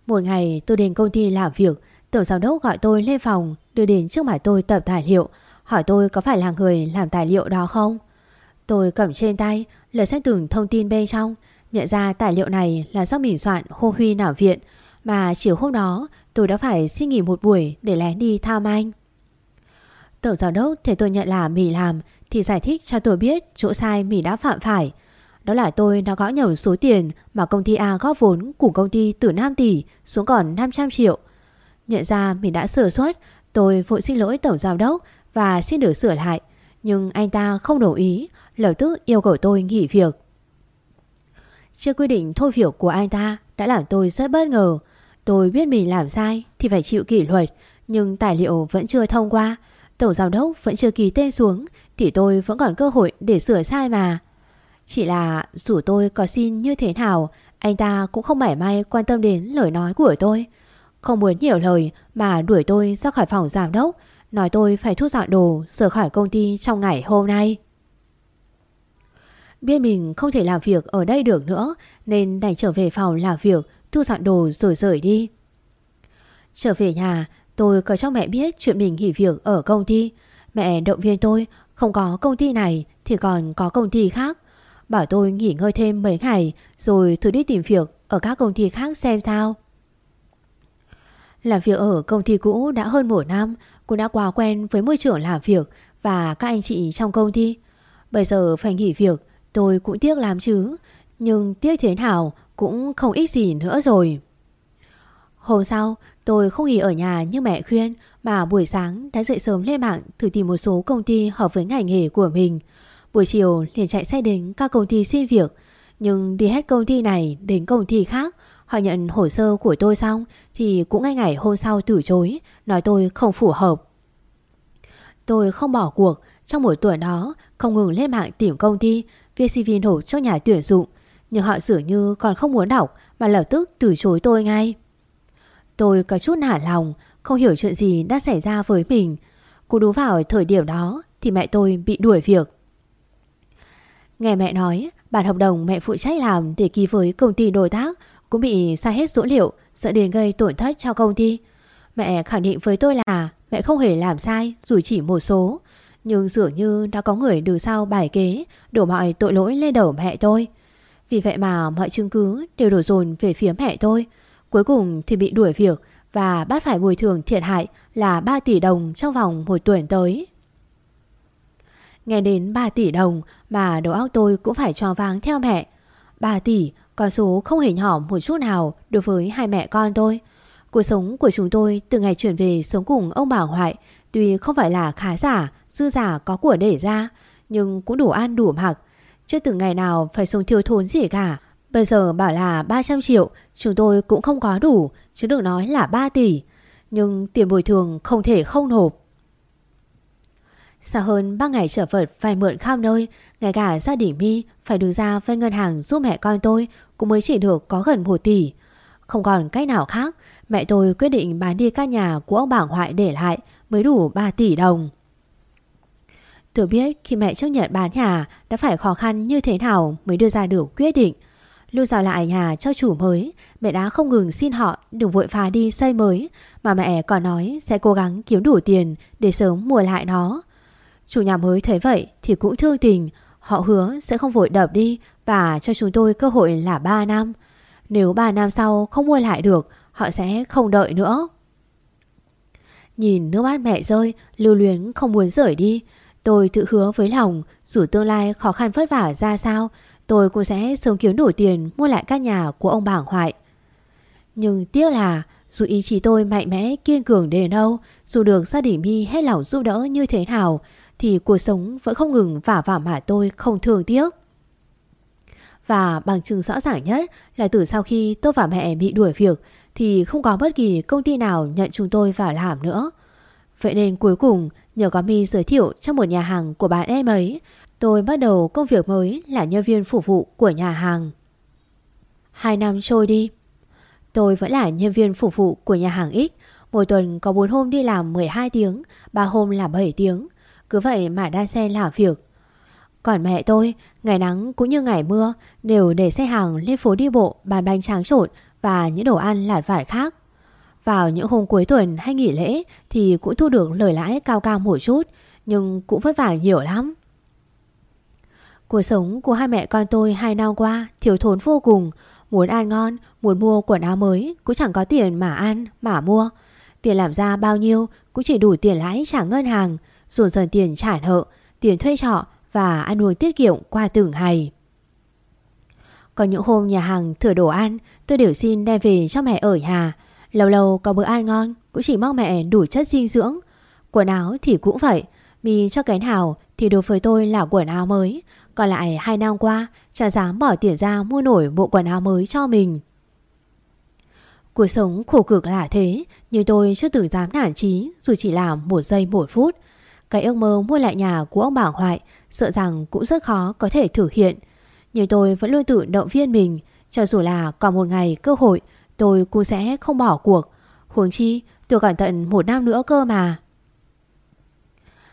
Một ngày tôi đến công ty làm việc, tổng giám đốc gọi tôi lên phòng đưa đến trước mặt tôi tập tài liệu, hỏi tôi có phải là người làm tài liệu đó không. Tôi cầm trên tay, lời xét từng thông tin bên trong, nhận ra tài liệu này là do mình soạn hô huy nảo viện, mà chiều hôm đó tôi đã phải xin nghỉ một buổi để lén đi thăm anh. Tổng giám đốc thấy tôi nhận là mỉ làm thì giải thích cho tôi biết chỗ sai mỉ đã phạm phải. Đó là tôi đã gõ nhầm số tiền mà công ty A góp vốn của công ty từ 5 tỷ xuống còn 500 triệu. Nhận ra mình đã sửa suất, tôi vội xin lỗi tổng giám đốc và xin được sửa lại. Nhưng anh ta không đồng ý, lập tức yêu cầu tôi nghỉ việc. Chưa quy định thôi việc của anh ta đã làm tôi rất bất ngờ. Tôi biết mình làm sai thì phải chịu kỷ luật, nhưng tài liệu vẫn chưa thông qua. Tổng giám đốc vẫn chưa ký tên xuống thì tôi vẫn còn cơ hội để sửa sai mà. Chỉ là dù tôi có xin như thế nào, anh ta cũng không mảy may quan tâm đến lời nói của tôi. Không muốn nhiều lời mà đuổi tôi ra khỏi phòng giám đốc, nói tôi phải thu dọn đồ rời khỏi công ty trong ngày hôm nay. Biết mình không thể làm việc ở đây được nữa nên đành trở về phòng làm việc, thu dọn đồ rồi rời đi. Trở về nhà, tôi có cho mẹ biết chuyện mình nghỉ việc ở công ty. Mẹ động viên tôi, không có công ty này thì còn có công ty khác. Bảo tôi nghỉ ngơi thêm mấy ngày rồi thử đi tìm việc ở các công ty khác xem sao. Làm việc ở công ty cũ đã hơn một năm, cô đã quá quen với môi trường làm việc và các anh chị trong công ty. Bây giờ phải nghỉ việc, tôi cũng tiếc làm chứ, nhưng tiếc thế nào cũng không ích gì nữa rồi. Hôm sau, tôi không nghỉ ở nhà như mẹ khuyên, mà buổi sáng đã dậy sớm lên mạng thử tìm một số công ty hợp với ngành nghề của mình. Buổi chiều liền chạy xe đến các công ty xin việc, nhưng đi hết công ty này đến công ty khác, họ nhận hồ sơ của tôi xong thì cũng ngay ngày hôm sau từ chối, nói tôi không phù hợp. Tôi không bỏ cuộc, trong một tuần đó không ngừng lên mạng tìm công ty, viết CV nộp cho nhà tuyển dụng, nhưng họ dường như còn không muốn đọc mà lập tức từ chối tôi ngay. Tôi có chút nản lòng, không hiểu chuyện gì đã xảy ra với mình. Cú đú vào thời điểm đó thì mẹ tôi bị đuổi việc. Nghe mẹ nói, bản hợp đồng mẹ phụ trách làm để ký với công ty đối tác cũng bị sai hết dữ liệu, dẫn đến gây tổn thất cho công ty. Mẹ khẳng định với tôi là mẹ không hề làm sai dù chỉ một số. Nhưng dường như đã có người từ sau bài kế đổ mọi tội lỗi lên đầu mẹ tôi. Vì vậy mà mọi chứng cứ đều đổ dồn về phía mẹ tôi. Cuối cùng thì bị đuổi việc và bắt phải bồi thường thiệt hại là 3 tỷ đồng trong vòng một tuần tới. Nghe đến 3 tỷ đồng mà đầu óc tôi cũng phải tròn váng theo mẹ. 3 tỷ, con số không hề nhỏ một chút nào đối với hai mẹ con tôi. Cuộc sống của chúng tôi từ ngày chuyển về sống cùng ông bà ngoại tuy không phải là khá giả, dư giả có của để ra, nhưng cũng đủ ăn đủ mặc. Chưa từng ngày nào phải sống thiếu thốn gì cả. Bây giờ bảo là 300 triệu chúng tôi cũng không có đủ, chứ đừng nói là 3 tỷ. Nhưng tiền bồi thường không thể không nộp. Sau hơn 3 ngày trở vật phải mượn khắp nơi, ngay cả gia đình mi phải đứng ra vay ngân hàng giúp mẹ con tôi cũng mới chỉ được có gần 1 tỷ. Không còn cách nào khác, mẹ tôi quyết định bán đi căn nhà của ông bảng hoại để lại mới đủ 3 tỷ đồng. Tôi biết khi mẹ chấp nhận bán nhà đã phải khó khăn như thế nào mới đưa ra được quyết định. Lưu giao lại nhà cho chủ mới, mẹ đã không ngừng xin họ đừng vội phá đi xây mới, mà mẹ còn nói sẽ cố gắng kiếm đủ tiền để sớm mua lại nó. Chủ nhà mới thấy vậy thì cũng thương tình, họ hứa sẽ không vội đập đi và cho chúng tôi cơ hội là 3 năm. Nếu 3 năm sau không mua lại được, họ sẽ không đợi nữa. Nhìn nước mắt mẹ rơi, lưu luyến không muốn rời đi. Tôi tự hứa với lòng, dù tương lai khó khăn vất vả ra sao, tôi cũng sẽ sớm kiếm đủ tiền mua lại các nhà của ông bảng hoại. Nhưng tiếc là dù ý chí tôi mạnh mẽ kiên cường đến đâu, dù được gia đình mi hết lòng giúp đỡ như thế nào, thì cuộc sống vẫn không ngừng vả vả mà tôi không thương tiếc. Và bằng chứng rõ ràng nhất là từ sau khi tôi và mẹ bị đuổi việc thì không có bất kỳ công ty nào nhận chúng tôi vào làm nữa. Vậy nên cuối cùng nhờ có mi giới thiệu trong một nhà hàng của bạn em ấy, tôi bắt đầu công việc mới là nhân viên phục vụ của nhà hàng. Hai năm trôi đi, tôi vẫn là nhân viên phục vụ của nhà hàng X. Mỗi tuần có 4 hôm đi làm 12 tiếng, 3 hôm là 7 tiếng. Cứ vậy mà đa xe làm việc. Còn mẹ tôi, ngày nắng cũng như ngày mưa đều để xe hàng lên phố đi bộ bán bánh tráng trộn và những đồ ăn lạt vặt khác. Vào những hôm cuối tuần hay nghỉ lễ thì cũng thu được lời lãi cao cao một chút, nhưng cũng vất vả nhiều lắm. Cuộc sống của hai mẹ con tôi hai năm qua thiếu thốn vô cùng. Muốn ăn ngon, muốn mua quần áo mới cũng chẳng có tiền mà ăn, mà mua. Tiền làm ra bao nhiêu cũng chỉ đủ tiền lãi trả ngân hàng, dồn dần tiền trả nợ, tiền thuê trọ và ăn uống tiết kiệm qua từng ngày. Có những hôm nhà hàng thừa đồ ăn, tôi đều xin đem về cho mẹ ở nhà. Lâu lâu có bữa ăn ngon, cũng chỉ mong mẹ đủ chất dinh dưỡng. Quần áo thì cũng vậy, mì cho cái nào thì đối với tôi là quần áo mới. Còn lại hai năm qua, chẳng dám bỏ tiền ra mua nổi bộ quần áo mới cho mình. Cuộc sống khổ cực là thế, nhưng tôi chưa từng dám nản chí dù chỉ làm một giây một phút. Cái ước mơ mua lại nhà của ông bà hoại sợ rằng cũng rất khó có thể thực hiện. Nhưng tôi vẫn luôn tự động viên mình, cho dù là còn một ngày cơ hội, tôi cũng sẽ không bỏ cuộc. Huống chi, tôi còn tận một năm nữa cơ mà.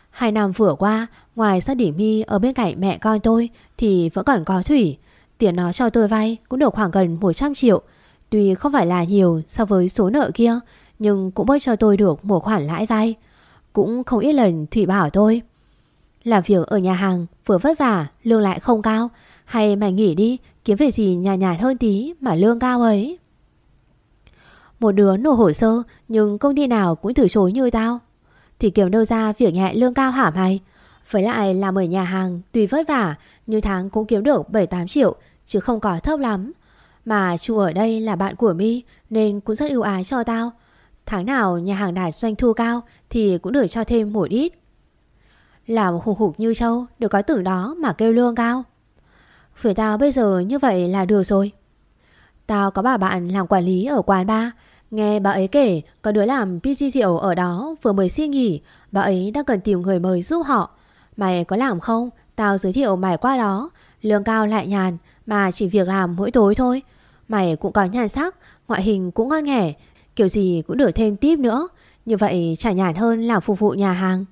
Hai năm vừa qua, ngoài gia đình mi ở bên cạnh mẹ con tôi thì vẫn còn có Thủy. Tiền nó cho tôi vay cũng được khoảng gần 100 triệu. Tuy không phải là nhiều so với số nợ kia, nhưng cũng bớt cho tôi được một khoản lãi vay. Cũng không ít lần Thủy bảo tôi. Làm việc ở nhà hàng vừa vất vả, lương lại không cao. Hay mày nghỉ đi, kiếm về gì nhàn nhạt hơn tí mà lương cao ấy. Một đứa nộp hồ sơ nhưng công ty nào cũng từ chối như tao. Thì kiểu đâu ra việc nhẹ lương cao hả mày? Với lại làm ở nhà hàng tùy vất vả, nhưng tháng cũng kiếm được 7-8 triệu, chứ không có thấp lắm. Mà chú ở đây là bạn của mi, nên cũng rất ưu ái cho tao. Tháng nào nhà hàng đạt doanh thu cao thì cũng được cho thêm một ít. Làm hùng hục như châu được có tưởng đó mà kêu lương cao. Phía tao bây giờ như vậy là được rồi. Tao có bà bạn làm quản lý ở quán bar. Nghe bà ấy kể, có đứa làm pg rượu ở đó vừa mới xin nghỉ. Bà ấy đang cần tìm người mời giúp họ. Mày có làm không? Tao giới thiệu mày qua đó. Lương cao lại nhàn mà chỉ việc làm mỗi tối thôi. Mày cũng có nhan sắc, ngoại hình cũng ngon nghẻ. Kiểu gì cũng được thêm tip nữa. Như vậy chả nhàn hơn làm phục vụ nhà hàng.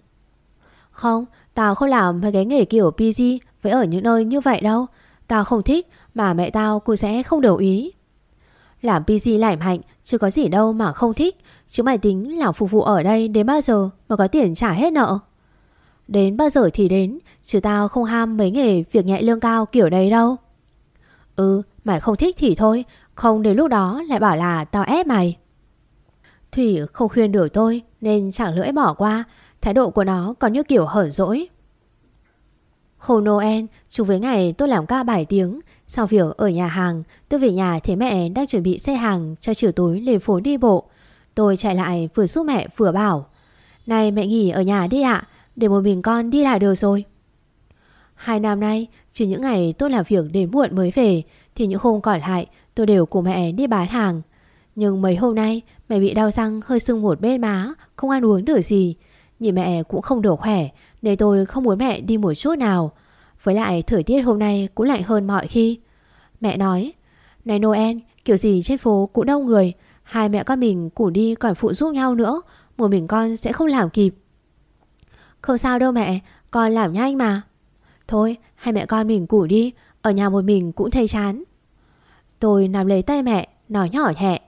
Không, tao không làm mấy cái nghề kiểu PG với ở những nơi như vậy đâu. Tao không thích mà mẹ tao cũng sẽ không đồng ý. Làm PG lại mạnh chứ có gì đâu mà không thích. Chứ mày tính làm phục vụ ở đây đến bao giờ mà có tiền trả hết nợ. Đến bao giờ thì đến, chứ tao không ham mấy nghề việc nhẹ lương cao kiểu đấy đâu. Ừ, mày không thích thì thôi, không đến lúc đó lại bảo là tao ép mày. Thủy không khuyên được tôi nên chẳng lưỡi bỏ qua, thái độ của nó còn như kiểu hở dỗi. Hôm Noel, chung với ngày tôi làm ca bài tiếng, sau việc ở nhà hàng, tôi về nhà thấy mẹ đang chuẩn bị xe hàng cho chiều tối lên phố đi bộ. Tôi chạy lại vừa giúp mẹ vừa bảo, Này mẹ nghỉ ở nhà đi ạ, để một mình con đi lại được rồi. Hai năm nay, trừ những ngày tôi làm việc đến muộn mới về, Thì những hôm còn lại tôi đều cùng mẹ đi bán hàng. Nhưng mấy hôm nay mẹ bị đau răng hơi sưng một bên má Không ăn uống được gì. Nhìn mẹ cũng không được khỏe Nên tôi không muốn mẹ đi một chút nào. Với lại thời tiết hôm nay cũng lạnh hơn mọi khi. Mẹ nói Này Noel kiểu gì trên phố cũng đông người. Hai mẹ con mình cùng đi còn phụ giúp nhau nữa Một mình con sẽ không làm kịp. Không sao đâu mẹ, Con làm nhanh mà. Thôi, hai mẹ con mình củ đi, Ở nhà một mình cũng thấy chán. Tôi nắm lấy tay mẹ, Nói nhỏ nhẹ.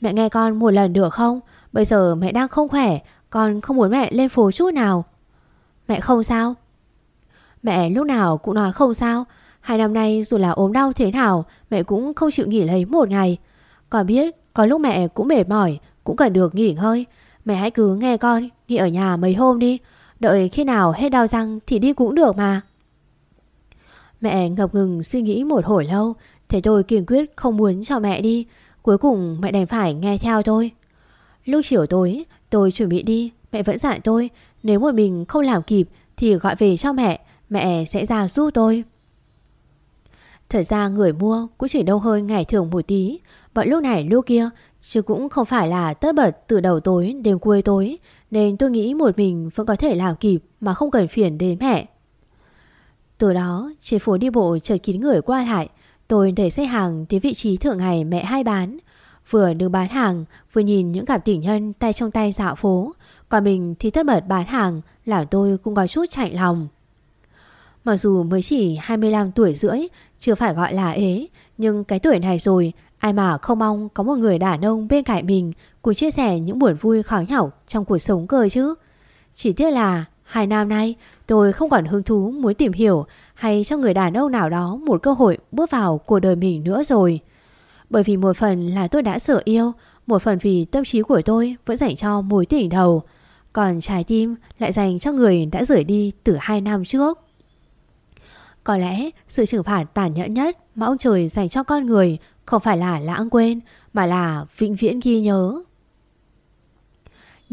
Mẹ nghe con một lần được không? Bây giờ mẹ đang không khỏe, Con không muốn mẹ lên phố chút nào. Mẹ không sao. Mẹ lúc nào cũng nói không sao. Hai năm nay dù là ốm đau thế nào, Mẹ cũng không chịu nghỉ lấy một ngày. Con biết, có lúc mẹ cũng mệt mỏi, Cũng cần được nghỉ ngơi. Mẹ hãy cứ nghe con, Nghỉ ở nhà mấy hôm đi. Đợi khi nào hết đau răng thì đi cũng được mà. Mẹ ngập ngừng suy nghĩ một hồi lâu, Thế tôi kiên quyết không muốn cho mẹ đi, Cuối cùng mẹ đành phải nghe theo tôi. Lúc chiều tối, tôi chuẩn bị đi, Mẹ vẫn dặn tôi, Nếu một mình không làm kịp Thì gọi về cho mẹ Mẹ sẽ ra giúp tôi. Thật ra người mua cũng chỉ đông hơn ngày thường một tí, Bọn lúc này lúc kia Chứ cũng không phải là tất bật từ đầu tối đến cuối tối nên tôi nghĩ một mình vẫn có thể làm kịp Mà không cần phiền đến mẹ. Từ đó, trên phố đi bộ chợt kín người qua lại, Tôi đẩy xe hàng đến vị trí thường ngày mẹ hay bán. Vừa đứng bán hàng, Vừa nhìn những cặp tình nhân tay trong tay dạo phố. Còn mình thì thất bật bán hàng, Làm tôi cũng có chút chạy lòng. Mặc dù mới chỉ 25 tuổi rưỡi, Chưa phải gọi là ế, Nhưng cái tuổi này rồi, Ai mà không mong có một người đàn ông bên cạnh mình Cùng chia sẻ những buồn vui khó nhọc Trong cuộc sống cơ chứ. Chỉ tiếc là hai năm nay, Tôi không còn hứng thú muốn tìm hiểu Hay cho người đàn ông nào đó Một cơ hội bước vào cuộc đời mình nữa rồi. Bởi vì một phần là tôi đã sợ yêu, Một phần vì tâm trí của tôi Vẫn dành cho mối tình đầu. Còn trái tim lại dành cho người đã rời đi Từ hai năm trước. Có lẽ sự trừng phạt tàn nhẫn nhất mà ông trời dành cho con người không phải là lãng quên, mà là vĩnh viễn ghi nhớ.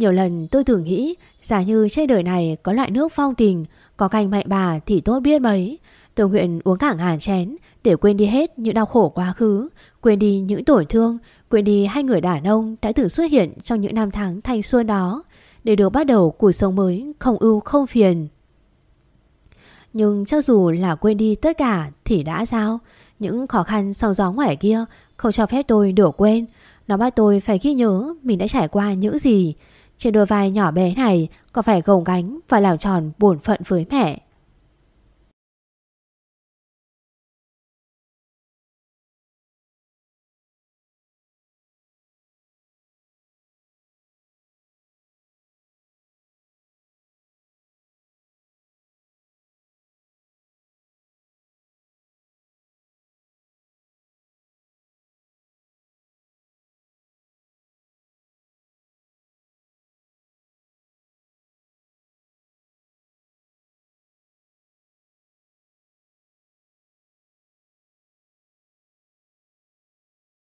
Nhiều lần tôi thường nghĩ giả như trên đời này có loại nước phong tình, có canh mẹ bà thì tốt biết mấy. Tôi nguyện uống cả ngàn chén để quên đi hết những đau khổ quá khứ, quên đi những tổn thương, quên đi hai người đàn ông đã từng xuất hiện trong những năm tháng thanh xuân đó để được bắt đầu cuộc sống mới không ưu không phiền. Nhưng cho dù là quên đi tất cả thì đã sao? Những khó khăn sau gió ngoài kia không cho phép tôi được quên. Nó bắt tôi phải ghi nhớ mình đã trải qua những gì. Trên đôi vai nhỏ bé này, có phải gồng gánh và làm tròn bổn phận với mẹ.